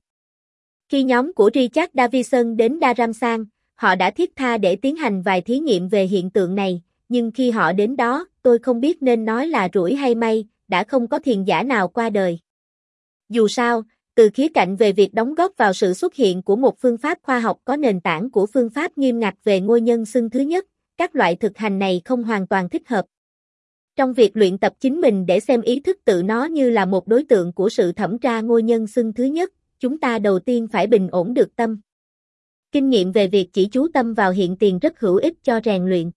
Khi nhóm của Richard Davison đến Dharamsan, họ đã thiết tha để tiến hành vài thí nghiệm về hiện tượng này, nhưng khi họ đến đó, tôi không biết nên nói là rủi hay may, đã không có thiền giả nào qua đời. Dù sao, từ khía cạnh về việc đóng góp vào sự xuất hiện của một phương pháp khoa học có nền tảng của phương pháp nghiêm ngặt về ngôi nhân xưng thứ nhất, các loại thực hành này không hoàn toàn thích hợp. Trong việc luyện tập chính mình để xem ý thức tự nó như là một đối tượng của sự thẩm tra ngôi nhân xưng thứ nhất, chúng ta đầu tiên phải bình ổn được tâm. Kinh nghiệm về việc chỉ chú tâm vào hiện tiền rất hữu ích cho rèn luyện.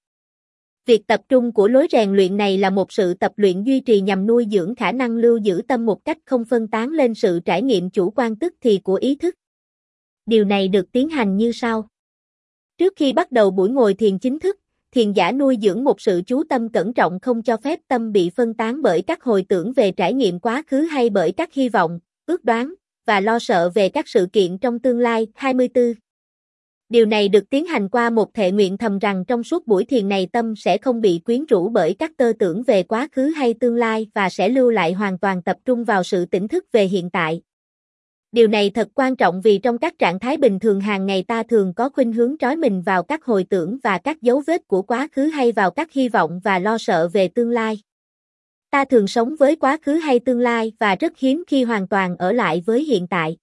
Việc tập trung của lối rèn luyện này là một sự tập luyện duy trì nhằm nuôi dưỡng khả năng lưu giữ tâm một cách không phân tán lên sự trải nghiệm chủ quan tức thì của ý thức. Điều này được tiến hành như sau. Trước khi bắt đầu buổi ngồi thiền chính thức, thiền giả nuôi dưỡng một sự chú tâm cẩn trọng không cho phép tâm bị phân tán bởi các hồi tưởng về trải nghiệm quá khứ hay bởi các hy vọng, ước đoán, và lo sợ về các sự kiện trong tương lai. 24. Điều này được tiến hành qua một thệ nguyện thầm rằng trong suốt buổi thiền này tâm sẽ không bị quyến rũ bởi các tơ tưởng về quá khứ hay tương lai và sẽ lưu lại hoàn toàn tập trung vào sự tỉnh thức về hiện tại. Điều này thật quan trọng vì trong các trạng thái bình thường hàng ngày ta thường có khuynh hướng trói mình vào các hồi tưởng và các dấu vết của quá khứ hay vào các hy vọng và lo sợ về tương lai. Ta thường sống với quá khứ hay tương lai và rất hiếm khi hoàn toàn ở lại với hiện tại.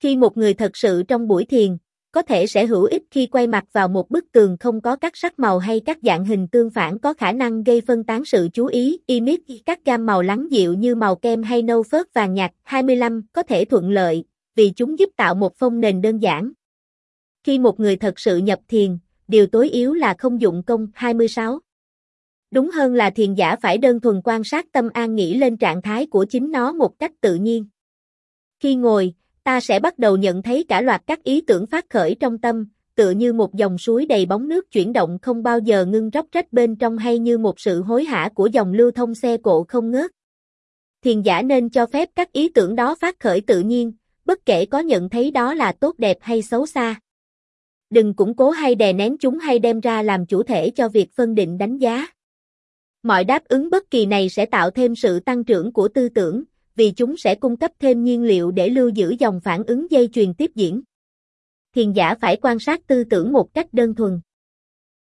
Khi một người thật sự trong buổi thiền, có thể sẽ hữu ích khi quay mặt vào một bức tường không có các sắc màu hay các dạng hình tương phản có khả năng gây phân tán sự chú ý. Imit các gam màu lắng dịu như màu kem hay nâu phớt vàng nhạt 25 có thể thuận lợi vì chúng giúp tạo một phong nền đơn giản. Khi một người thật sự nhập thiền, điều tối yếu là không dụng công 26. Đúng hơn là thiền giả phải đơn thuần quan sát tâm an nghỉ lên trạng thái của chính nó một cách tự nhiên. Khi ngồi, ta sẽ bắt đầu nhận thấy cả loạt các ý tưởng phát khởi trong tâm, tựa như một dòng suối đầy bóng nước chuyển động không bao giờ ngưng róc rách bên trong hay như một sự hối hả của dòng lưu thông xe cộ không ngớt. Thiền giả nên cho phép các ý tưởng đó phát khởi tự nhiên, bất kể có nhận thấy đó là tốt đẹp hay xấu xa. Đừng củng cố hay đè nén chúng hay đem ra làm chủ thể cho việc phân định đánh giá. Mọi đáp ứng bất kỳ này sẽ tạo thêm sự tăng trưởng của tư tưởng, vì chúng sẽ cung cấp thêm nhiên liệu để lưu giữ dòng phản ứng dây chuyền tiếp diễn. thiền giả phải quan sát tư tưởng một cách đơn thuần.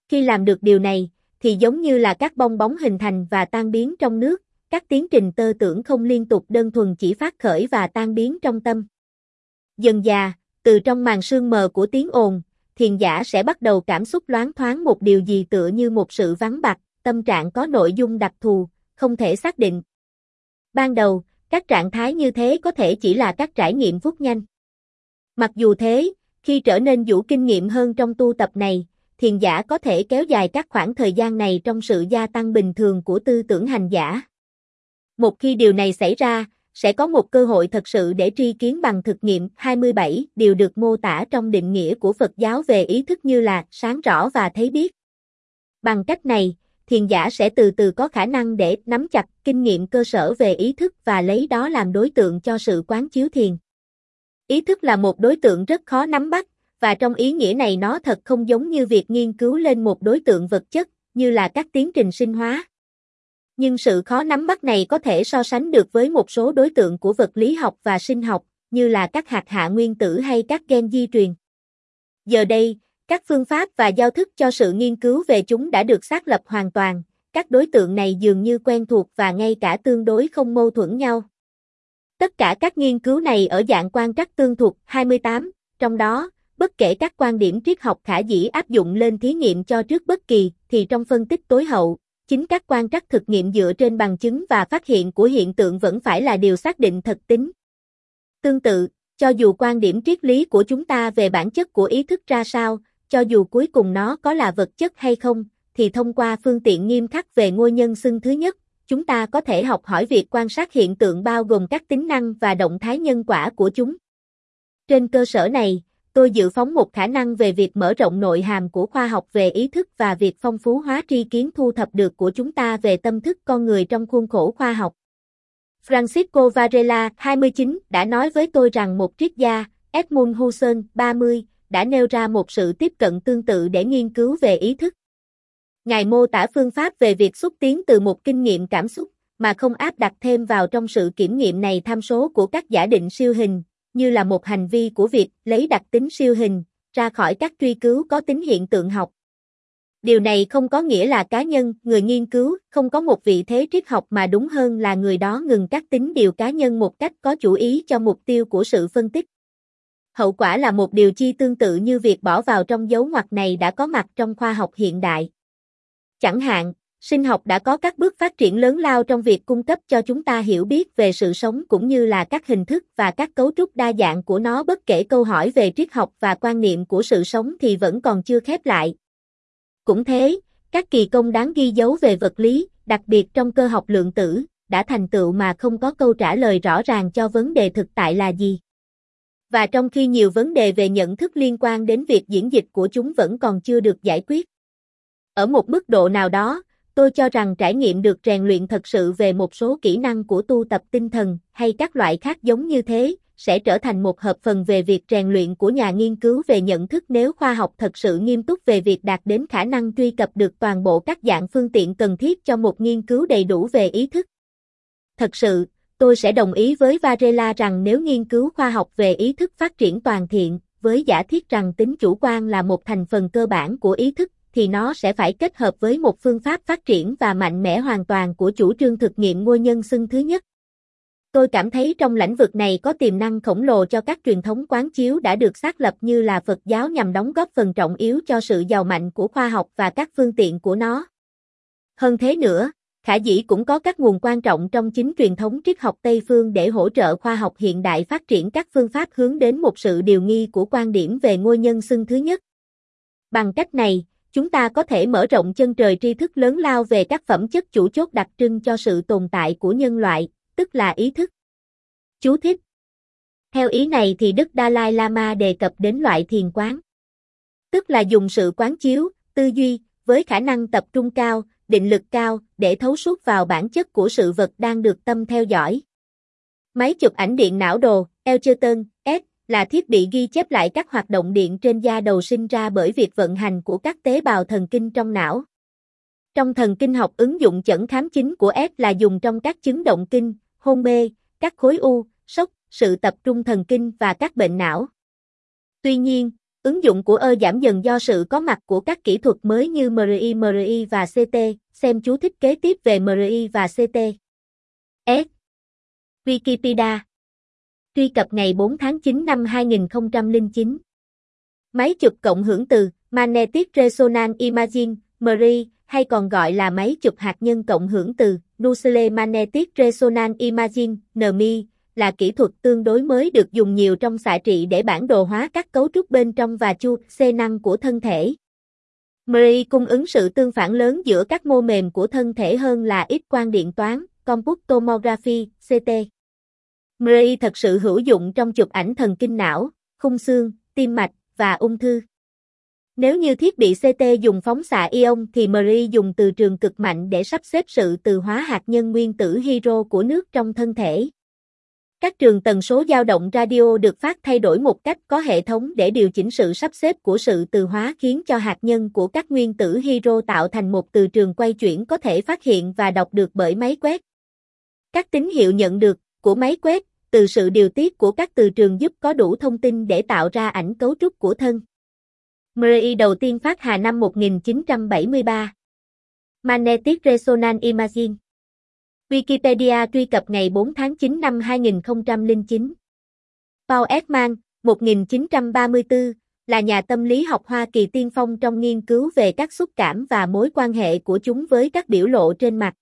Khi làm được điều này, thì giống như là các bong bóng hình thành và tan biến trong nước, các tiến trình tơ tưởng không liên tục đơn thuần chỉ phát khởi và tan biến trong tâm. Dần già, từ trong màn sương mờ của tiếng ồn, thiền giả sẽ bắt đầu cảm xúc loáng thoáng một điều gì tựa như một sự vắng bặt, tâm trạng có nội dung đặc thù, không thể xác định. Ban đầu, các trạng thái như thế có thể chỉ là các trải nghiệm phút nhanh. Mặc dù thế, khi trở nên vũ kinh nghiệm hơn trong tu tập này, thiền giả có thể kéo dài các khoảng thời gian này trong sự gia tăng bình thường của tư tưởng hành giả. Một khi điều này xảy ra, sẽ có một cơ hội thật sự để tri kiến bằng thực nghiệm 27 điều được mô tả trong định nghĩa của Phật giáo về ý thức như là sáng rõ và thấy biết. Bằng cách này, thiền giả sẽ từ từ có khả năng để nắm chặt kinh nghiệm cơ sở về ý thức và lấy đó làm đối tượng cho sự quán chiếu thiền. Ý thức là một đối tượng rất khó nắm bắt, và trong ý nghĩa này nó thật không giống như việc nghiên cứu lên một đối tượng vật chất, như là các tiến trình sinh hóa. Nhưng sự khó nắm bắt này có thể so sánh được với một số đối tượng của vật lý học và sinh học, như là các hạt hạ nguyên tử hay các gen di truyền. Giờ đây, các phương pháp và giao thức cho sự nghiên cứu về chúng đã được xác lập hoàn toàn, các đối tượng này dường như quen thuộc và ngay cả tương đối không mâu thuẫn nhau. Tất cả các nghiên cứu này ở dạng quan trắc tương thuộc 28, trong đó, bất kể các quan điểm triết học khả dĩ áp dụng lên thí nghiệm cho trước bất kỳ, thì trong phân tích tối hậu, chính các quan trắc thực nghiệm dựa trên bằng chứng và phát hiện của hiện tượng vẫn phải là điều xác định thật tính. Tương tự, cho dù quan điểm triết lý của chúng ta về bản chất của ý thức ra sao, cho dù cuối cùng nó có là vật chất hay không, thì thông qua phương tiện nghiêm khắc về ngôi nhân xưng thứ nhất, chúng ta có thể học hỏi việc quan sát hiện tượng bao gồm các tính năng và động thái nhân quả của chúng. Trên cơ sở này, tôi dự phóng một khả năng về việc mở rộng nội hàm của khoa học về ý thức và việc phong phú hóa tri kiến thu thập được của chúng ta về tâm thức con người trong khuôn khổ khoa học. Francisco Varela, 29, đã nói với tôi rằng một triết gia, Edmund Husserl, 30, đã nêu ra một sự tiếp cận tương tự để nghiên cứu về ý thức. Ngài mô tả phương pháp về việc xúc tiến từ một kinh nghiệm cảm xúc, mà không áp đặt thêm vào trong sự kiểm nghiệm này tham số của các giả định siêu hình, như là một hành vi của việc lấy đặc tính siêu hình, ra khỏi các truy cứu có tính hiện tượng học. Điều này không có nghĩa là cá nhân, người nghiên cứu, không có một vị thế triết học mà đúng hơn là người đó ngừng các tính điều cá nhân một cách có chủ ý cho mục tiêu của sự phân tích. Hậu quả là một điều chi tương tự như việc bỏ vào trong dấu ngoặc này đã có mặt trong khoa học hiện đại. Chẳng hạn, sinh học đã có các bước phát triển lớn lao trong việc cung cấp cho chúng ta hiểu biết về sự sống cũng như là các hình thức và các cấu trúc đa dạng của nó bất kể câu hỏi về triết học và quan niệm của sự sống thì vẫn còn chưa khép lại. Cũng thế, các kỳ công đáng ghi dấu về vật lý, đặc biệt trong cơ học lượng tử, đã thành tựu mà không có câu trả lời rõ ràng cho vấn đề thực tại là gì. Và trong khi nhiều vấn đề về nhận thức liên quan đến việc diễn dịch của chúng vẫn còn chưa được giải quyết. Ở một mức độ nào đó, tôi cho rằng trải nghiệm được rèn luyện thật sự về một số kỹ năng của tu tập tinh thần hay các loại khác giống như thế, sẽ trở thành một hợp phần về việc rèn luyện của nhà nghiên cứu về nhận thức nếu khoa học thật sự nghiêm túc về việc đạt đến khả năng truy cập được toàn bộ các dạng phương tiện cần thiết cho một nghiên cứu đầy đủ về ý thức. Thật sự, tôi sẽ đồng ý với Varela rằng nếu nghiên cứu khoa học về ý thức phát triển toàn thiện, với giả thiết rằng tính chủ quan là một thành phần cơ bản của ý thức thì nó sẽ phải kết hợp với một phương pháp phát triển và mạnh mẽ hoàn toàn của chủ trương thực nghiệm ngôi nhân xưng thứ nhất. Tôi cảm thấy trong lĩnh vực này có tiềm năng khổng lồ cho các truyền thống quán chiếu đã được xác lập như là Phật giáo nhằm đóng góp phần trọng yếu cho sự giàu mạnh của khoa học và các phương tiện của nó. Hơn thế nữa, khả dĩ cũng có các nguồn quan trọng trong chính truyền thống triết học Tây phương để hỗ trợ khoa học hiện đại phát triển các phương pháp hướng đến một sự điều nghi của quan điểm về ngôi nhân xưng thứ nhất. Bằng cách này, chúng ta có thể mở rộng chân trời tri thức lớn lao về các phẩm chất chủ chốt đặc trưng cho sự tồn tại của nhân loại, tức là ý thức. Chú thích Theo ý này thì Đức Dalai Lama đề cập đến loại thiền quán. Tức là dùng sự quán chiếu, tư duy, với khả năng tập trung cao, định lực cao, để thấu suốt vào bản chất của sự vật đang được tâm theo dõi. Máy chụp ảnh điện não đồ, Elcherton, S, là thiết bị ghi chép lại các hoạt động điện trên da đầu sinh ra bởi việc vận hành của các tế bào thần kinh trong não. Trong thần kinh học ứng dụng chẩn khám chính của S là dùng trong các chứng động kinh, hôn mê, các khối u, sốc, sự tập trung thần kinh và các bệnh não. Tuy nhiên, Ứng dụng của ơ giảm dần do sự có mặt của các kỹ thuật mới như MRI MRI và CT, xem chú thích kế tiếp về MRI và CT. S. Wikipedia Truy cập ngày 4 tháng 9 năm 2009 Máy chụp cộng hưởng từ Magnetic Resonance Imaging, MRI, hay còn gọi là máy chụp hạt nhân cộng hưởng từ Nuclear Magnetic Resonance Imaging, NMI, là kỹ thuật tương đối mới được dùng nhiều trong xạ trị để bản đồ hóa các cấu trúc bên trong và chu xe năng của thân thể. MRI cung ứng sự tương phản lớn giữa các mô mềm của thân thể hơn là ít quang điện toán, Computer Tomography, CT. MRI thật sự hữu dụng trong chụp ảnh thần kinh não, khung xương, tim mạch và ung thư. Nếu như thiết bị CT dùng phóng xạ ion thì MRI dùng từ trường cực mạnh để sắp xếp sự từ hóa hạt nhân nguyên tử hydro của nước trong thân thể. Các trường tần số dao động radio được phát thay đổi một cách có hệ thống để điều chỉnh sự sắp xếp của sự từ hóa khiến cho hạt nhân của các nguyên tử hydro tạo thành một từ trường quay chuyển có thể phát hiện và đọc được bởi máy quét. Các tín hiệu nhận được của máy quét từ sự điều tiết của các từ trường giúp có đủ thông tin để tạo ra ảnh cấu trúc của thân. MRI đầu tiên phát hà năm 1973. Magnetic Resonance Imaging Wikipedia truy cập ngày 4 tháng 9 năm 2009. Paul Ekman, 1934, là nhà tâm lý học Hoa Kỳ tiên phong trong nghiên cứu về các xúc cảm và mối quan hệ của chúng với các biểu lộ trên mặt.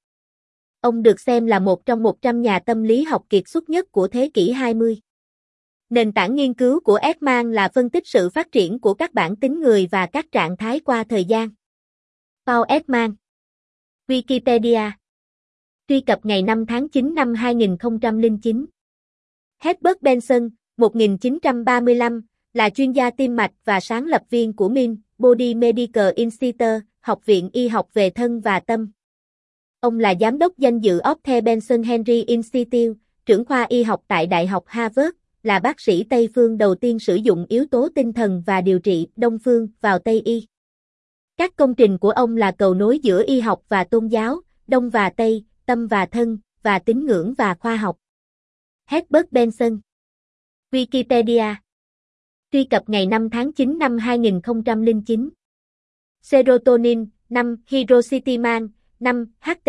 Ông được xem là một trong 100 nhà tâm lý học kiệt xuất nhất của thế kỷ 20. Nền tảng nghiên cứu của Ekman là phân tích sự phát triển của các bản tính người và các trạng thái qua thời gian. Paul Ekman Wikipedia Truy cập ngày 5 tháng 9 năm 2009 Herbert Benson, 1935, là chuyên gia tim mạch và sáng lập viên của MIN, Body Medical Institute, Học viện Y học về thân và tâm. Ông là giám đốc danh dự Opthe Benson Henry Institute, trưởng khoa y học tại Đại học Harvard, là bác sĩ Tây phương đầu tiên sử dụng yếu tố tinh thần và điều trị Đông phương vào Tây y. Các công trình của ông là cầu nối giữa y học và tôn giáo, Đông và Tây, tâm và thân, và tín ngưỡng và khoa học. Herbert Benson Wikipedia Truy cập ngày 5 tháng 9 năm 2009 Serotonin 5. Hirocitiman 5. HT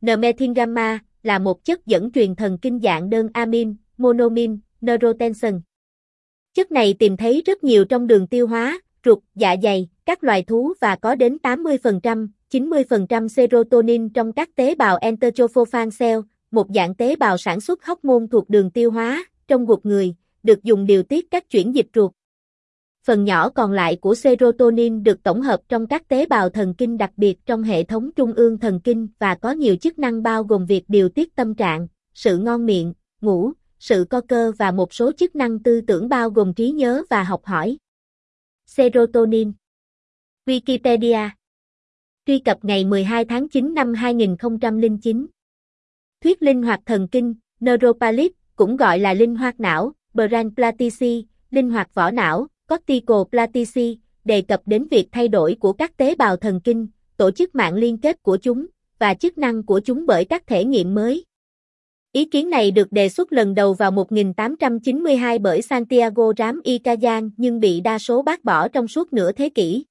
N-methyl là một chất dẫn truyền thần kinh dạng đơn amin, monomin, neurotensin. Chất này tìm thấy rất nhiều trong đường tiêu hóa, ruột, dạ dày, các loài thú và có đến 80%, 90% serotonin trong các tế bào enterophofan cell, một dạng tế bào sản xuất hormone thuộc đường tiêu hóa, trong ruột người, được dùng điều tiết các chuyển dịch ruột. Phần nhỏ còn lại của serotonin được tổng hợp trong các tế bào thần kinh đặc biệt trong hệ thống trung ương thần kinh và có nhiều chức năng bao gồm việc điều tiết tâm trạng, sự ngon miệng, ngủ, sự co cơ và một số chức năng tư tưởng bao gồm trí nhớ và học hỏi. Serotonin Wikipedia Truy cập ngày 12 tháng 9 năm 2009 Thuyết linh hoạt thần kinh, Neuropalip, cũng gọi là linh hoạt não, Brain Plastici, linh hoạt vỏ não, Cortical Plastici, đề cập đến việc thay đổi của các tế bào thần kinh, tổ chức mạng liên kết của chúng, và chức năng của chúng bởi các thể nghiệm mới. Ý kiến này được đề xuất lần đầu vào 1892 bởi Santiago Ram y Cayán nhưng bị đa số bác bỏ trong suốt nửa thế kỷ.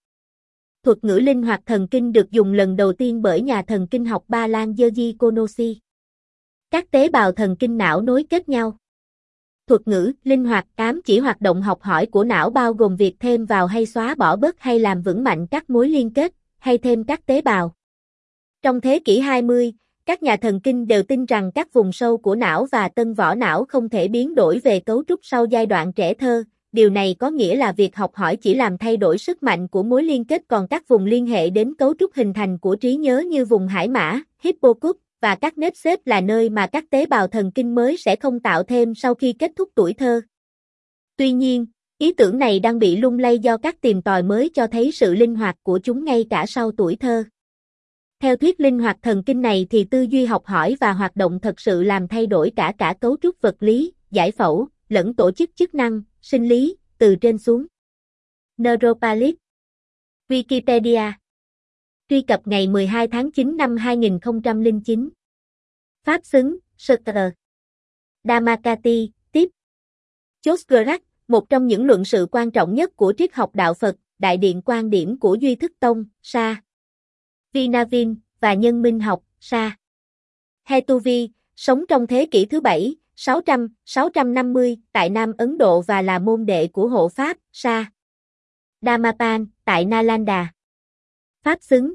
Thuật ngữ linh hoạt thần kinh được dùng lần đầu tiên bởi nhà thần kinh học Ba Lan Jerzy Konosi. Các tế bào thần kinh não nối kết nhau. Thuật ngữ linh hoạt ám chỉ hoạt động học hỏi của não bao gồm việc thêm vào hay xóa bỏ bớt hay làm vững mạnh các mối liên kết, hay thêm các tế bào. Trong thế kỷ 20, các nhà thần kinh đều tin rằng các vùng sâu của não và tân vỏ não không thể biến đổi về cấu trúc sau giai đoạn trẻ thơ. Điều này có nghĩa là việc học hỏi chỉ làm thay đổi sức mạnh của mối liên kết còn các vùng liên hệ đến cấu trúc hình thành của trí nhớ như vùng hải mã, hippocampus và các nếp xếp là nơi mà các tế bào thần kinh mới sẽ không tạo thêm sau khi kết thúc tuổi thơ. Tuy nhiên, ý tưởng này đang bị lung lay do các tìm tòi mới cho thấy sự linh hoạt của chúng ngay cả sau tuổi thơ. Theo thuyết linh hoạt thần kinh này thì tư duy học hỏi và hoạt động thật sự làm thay đổi cả cả cấu trúc vật lý, giải phẫu, lẫn tổ chức chức năng, sinh lý, từ trên xuống. Neuropalip Wikipedia Truy cập ngày 12 tháng 9 năm 2009 Pháp xứng, Sutter Damakati, tiếp Chosgerak, một trong những luận sự quan trọng nhất của triết học đạo Phật, đại điện quan điểm của Duy Thức Tông, Sa. Vinavin, và nhân minh học, Sa. Hetuvi, sống trong thế kỷ thứ bảy, 600, 650, tại Nam Ấn Độ và là môn đệ của hộ Pháp, Sa. Damapan, tại Nalanda. Pháp xứng.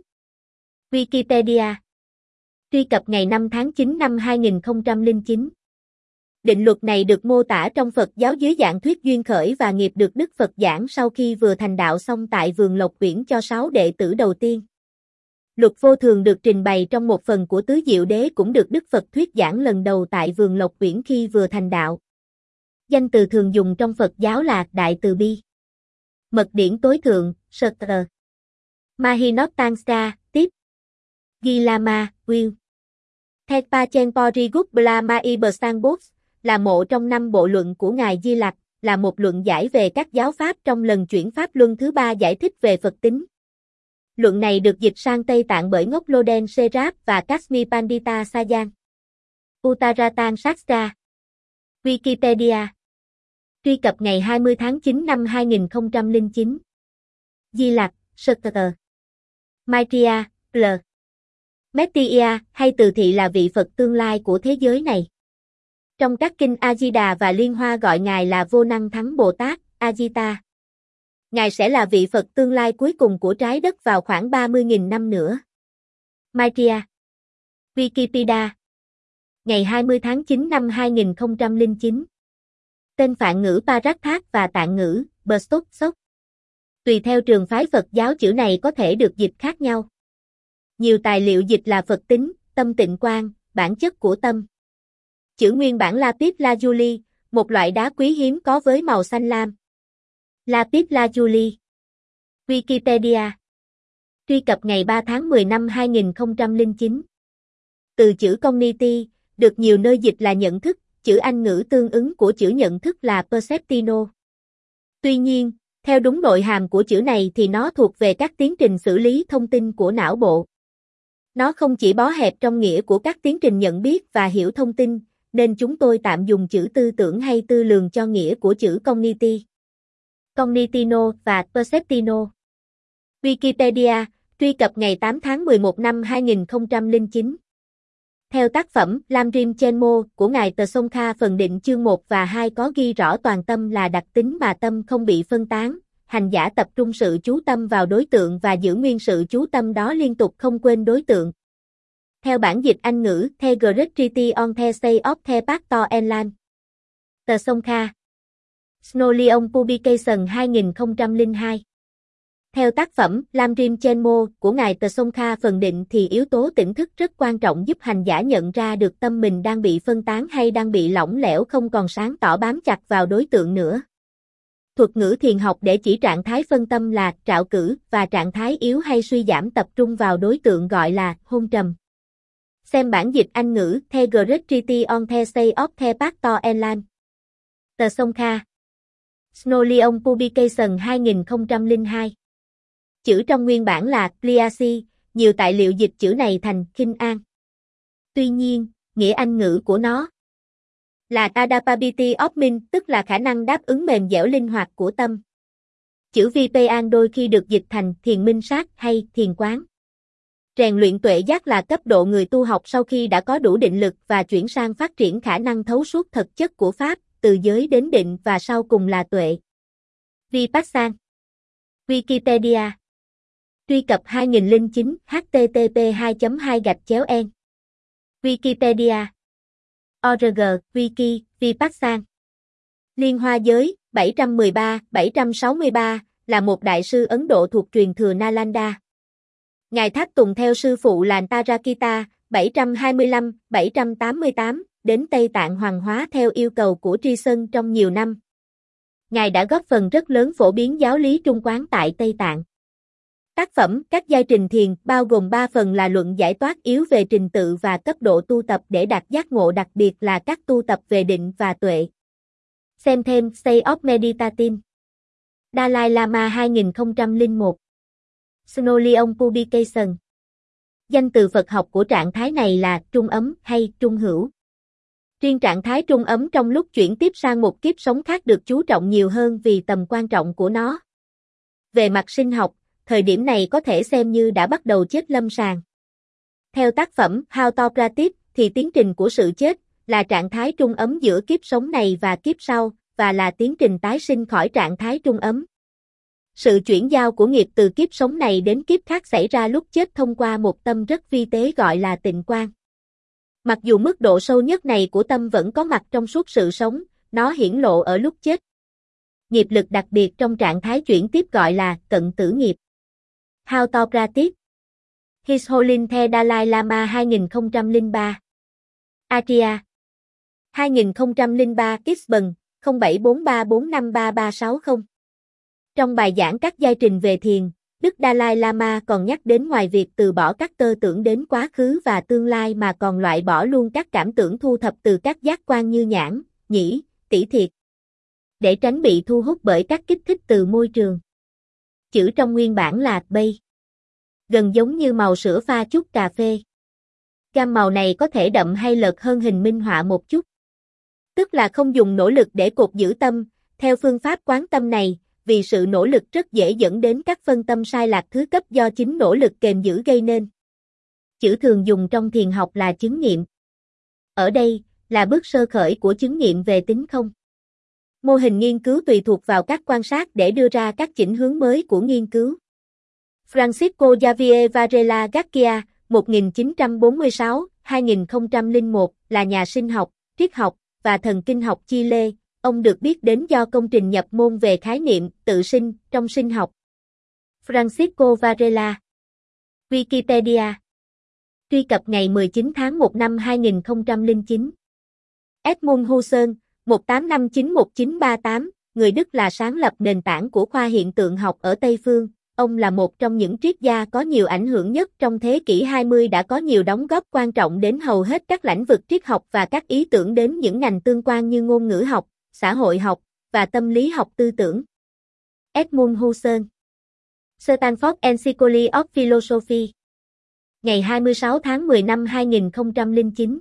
Wikipedia. Truy cập ngày 5 tháng 9 năm 2009. Định luật này được mô tả trong Phật giáo dưới dạng thuyết duyên khởi và nghiệp được Đức Phật giảng sau khi vừa thành đạo xong tại vườn Lộc Uyển cho sáu đệ tử đầu tiên. Luật vô thường được trình bày trong một phần của Tứ Diệu Đế cũng được Đức Phật thuyết giảng lần đầu tại vườn Lộc Uyển khi vừa thành đạo. Danh từ thường dùng trong Phật giáo là Đại Từ Bi. Mật điển tối thượng, Sutra. Mahinotanska, tiếp. Gilama, Will. Thekpa Chenpori Gupla Mai là mộ trong năm bộ luận của Ngài Di Lặc, là một luận giải về các giáo pháp trong lần chuyển pháp luân thứ ba giải thích về Phật tính. Luận này được dịch sang Tây Tạng bởi Ngốc Loden Serap và Kasmi Pandita Sajan. Uttaratan Shastra Wikipedia Truy cập ngày 20 tháng 9 năm 2009 Di Lặc, Sutter Maitreya, L. Mettia, hay từ thị là vị Phật tương lai của thế giới này. Trong các kinh A-di-đà và Liên Hoa gọi Ngài là Vô Năng Thắng Bồ Tát, Ajita. Ngài sẽ là vị Phật tương lai cuối cùng của trái đất vào khoảng 30.000 năm nữa. Maitreya Wikipedia Ngày 20 tháng 9 năm 2009 Tên phạn ngữ Parakhat và tạng ngữ Berstok Sok Tùy theo trường phái Phật giáo chữ này có thể được dịch khác nhau. Nhiều tài liệu dịch là Phật tính, tâm tịnh quan, bản chất của tâm. Chữ nguyên bản lapis lazuli, một loại đá quý hiếm có với màu xanh lam. Lapis Julie Wikipedia. Truy cập ngày 3 tháng 10 năm 2009. Từ chữ Cognity, được nhiều nơi dịch là nhận thức, chữ Anh ngữ tương ứng của chữ nhận thức là perceptino. Tuy nhiên, theo đúng nội hàm của chữ này thì nó thuộc về các tiến trình xử lý thông tin của não bộ. Nó không chỉ bó hẹp trong nghĩa của các tiến trình nhận biết và hiểu thông tin, nên chúng tôi tạm dùng chữ tư tưởng hay tư lường cho nghĩa của chữ Cognity. Cognitino và Perceptino. Wikipedia, truy cập ngày 8 tháng 11 năm 2009. Theo tác phẩm Lam Rim Chenmo của Ngài Tờ Sông Kha phần định chương 1 và 2 có ghi rõ toàn tâm là đặc tính mà tâm không bị phân tán, hành giả tập trung sự chú tâm vào đối tượng và giữ nguyên sự chú tâm đó liên tục không quên đối tượng. Theo bản dịch Anh ngữ, The Great Treaty on the State of the Pacto and Land. Tờ Sông Kha. Snowleon Publication 2002 theo tác phẩm Lam Rim Chenmo của Ngài Tờ Sông Kha phần định thì yếu tố tỉnh thức rất quan trọng giúp hành giả nhận ra được tâm mình đang bị phân tán hay đang bị lỏng lẻo không còn sáng tỏ bám chặt vào đối tượng nữa. Thuật ngữ thiền học để chỉ trạng thái phân tâm là trạo cử và trạng thái yếu hay suy giảm tập trung vào đối tượng gọi là hôn trầm. Xem bản dịch Anh ngữ The Great Treaty on the State of the Pastor Enland. Tờ Sông Kha Snowleon Publication 2002 Chữ trong nguyên bản là Pliasi, nhiều tài liệu dịch chữ này thành Kinh An. Tuy nhiên, nghĩa Anh ngữ của nó là Adapability of Mind, tức là khả năng đáp ứng mềm dẻo linh hoạt của tâm. Chữ Vipayan đôi khi được dịch thành thiền minh sát hay thiền quán. Rèn luyện tuệ giác là cấp độ người tu học sau khi đã có đủ định lực và chuyển sang phát triển khả năng thấu suốt thực chất của Pháp, từ giới đến định và sau cùng là tuệ. Vipassana. Wikipedia. Truy cập 2009 http 2 2 gạch chéo en. Wikipedia. ORG, Wiki, Vipassana. Liên Hoa Giới, 713-763, là một đại sư Ấn Độ thuộc truyền thừa Nalanda. Ngài tháp tùng theo sư phụ là Tarakita, 725-788, đến Tây Tạng hoàng hóa theo yêu cầu của Tri Sơn trong nhiều năm. Ngài đã góp phần rất lớn phổ biến giáo lý trung quán tại Tây Tạng. Tác phẩm Các giai trình thiền bao gồm 3 phần là luận giải toát yếu về trình tự và cấp độ tu tập để đạt giác ngộ, đặc biệt là các tu tập về định và tuệ. Xem thêm State of Meditating. Dalai Lama 2001 Snowleon Publication Danh từ Phật học của trạng thái này là trung ấm hay trung hữu. Riêng trạng thái trung ấm trong lúc chuyển tiếp sang một kiếp sống khác được chú trọng nhiều hơn vì tầm quan trọng của nó. Về mặt sinh học, thời điểm này có thể xem như đã bắt đầu chết lâm sàng. Theo tác phẩm How to Practice, thì tiến trình của sự chết là trạng thái trung ấm giữa kiếp sống này và kiếp sau, và là tiến trình tái sinh khỏi trạng thái trung ấm. Sự chuyển giao của nghiệp từ kiếp sống này đến kiếp khác xảy ra lúc chết thông qua một tâm rất vi tế gọi là tịnh quan. Mặc dù mức độ sâu nhất này của tâm vẫn có mặt trong suốt sự sống, nó hiển lộ ở lúc chết. Nghiệp lực đặc biệt trong trạng thái chuyển tiếp gọi là cận tử nghiệp. How to practice? His Holiness Dalai Lama 2003 Atria 2003 Kisben 0743453360 Trong bài giảng các giai trình về thiền, Đức Dalai Lama còn nhắc đến ngoài việc từ bỏ các tơ tưởng đến quá khứ và tương lai mà còn loại bỏ luôn các cảm tưởng thu thập từ các giác quan như nhãn, nhĩ, tỷ thiệt. Để tránh bị thu hút bởi các kích thích từ môi trường. Chữ trong nguyên bản là bay. Gần giống như màu sữa pha chút cà phê. Gam màu này có thể đậm hay lợt hơn hình minh họa một chút. Tức là không dùng nỗ lực để cột giữ tâm, theo phương pháp quán tâm này, vì sự nỗ lực rất dễ dẫn đến các phân tâm sai lạc thứ cấp do chính nỗ lực kềm giữ gây nên. Chữ thường dùng trong thiền học là chứng nghiệm. Ở đây, là bước sơ khởi của chứng nghiệm về tính không. Mô hình nghiên cứu tùy thuộc vào các quan sát để đưa ra các chỉnh hướng mới của nghiên cứu. Francisco Javier Varela Garcia, 1946-2001, là nhà sinh học, triết học và thần kinh học Chile, Ông được biết đến do công trình nhập môn về khái niệm tự sinh trong sinh học. Francisco Varela Wikipedia Truy cập ngày 19 tháng 1 năm 2009 Edmund Husserl, 18591938, người Đức là sáng lập nền tảng của khoa hiện tượng học ở Tây Phương. Ông là một trong những triết gia có nhiều ảnh hưởng nhất trong thế kỷ 20 đã có nhiều đóng góp quan trọng đến hầu hết các lĩnh vực triết học và các ý tưởng đến những ngành tương quan như ngôn ngữ học, xã hội học và tâm lý học tư tưởng. Edmund Husserl Stanford Encyclopedia of Philosophy Ngày 26 tháng 10 năm 2009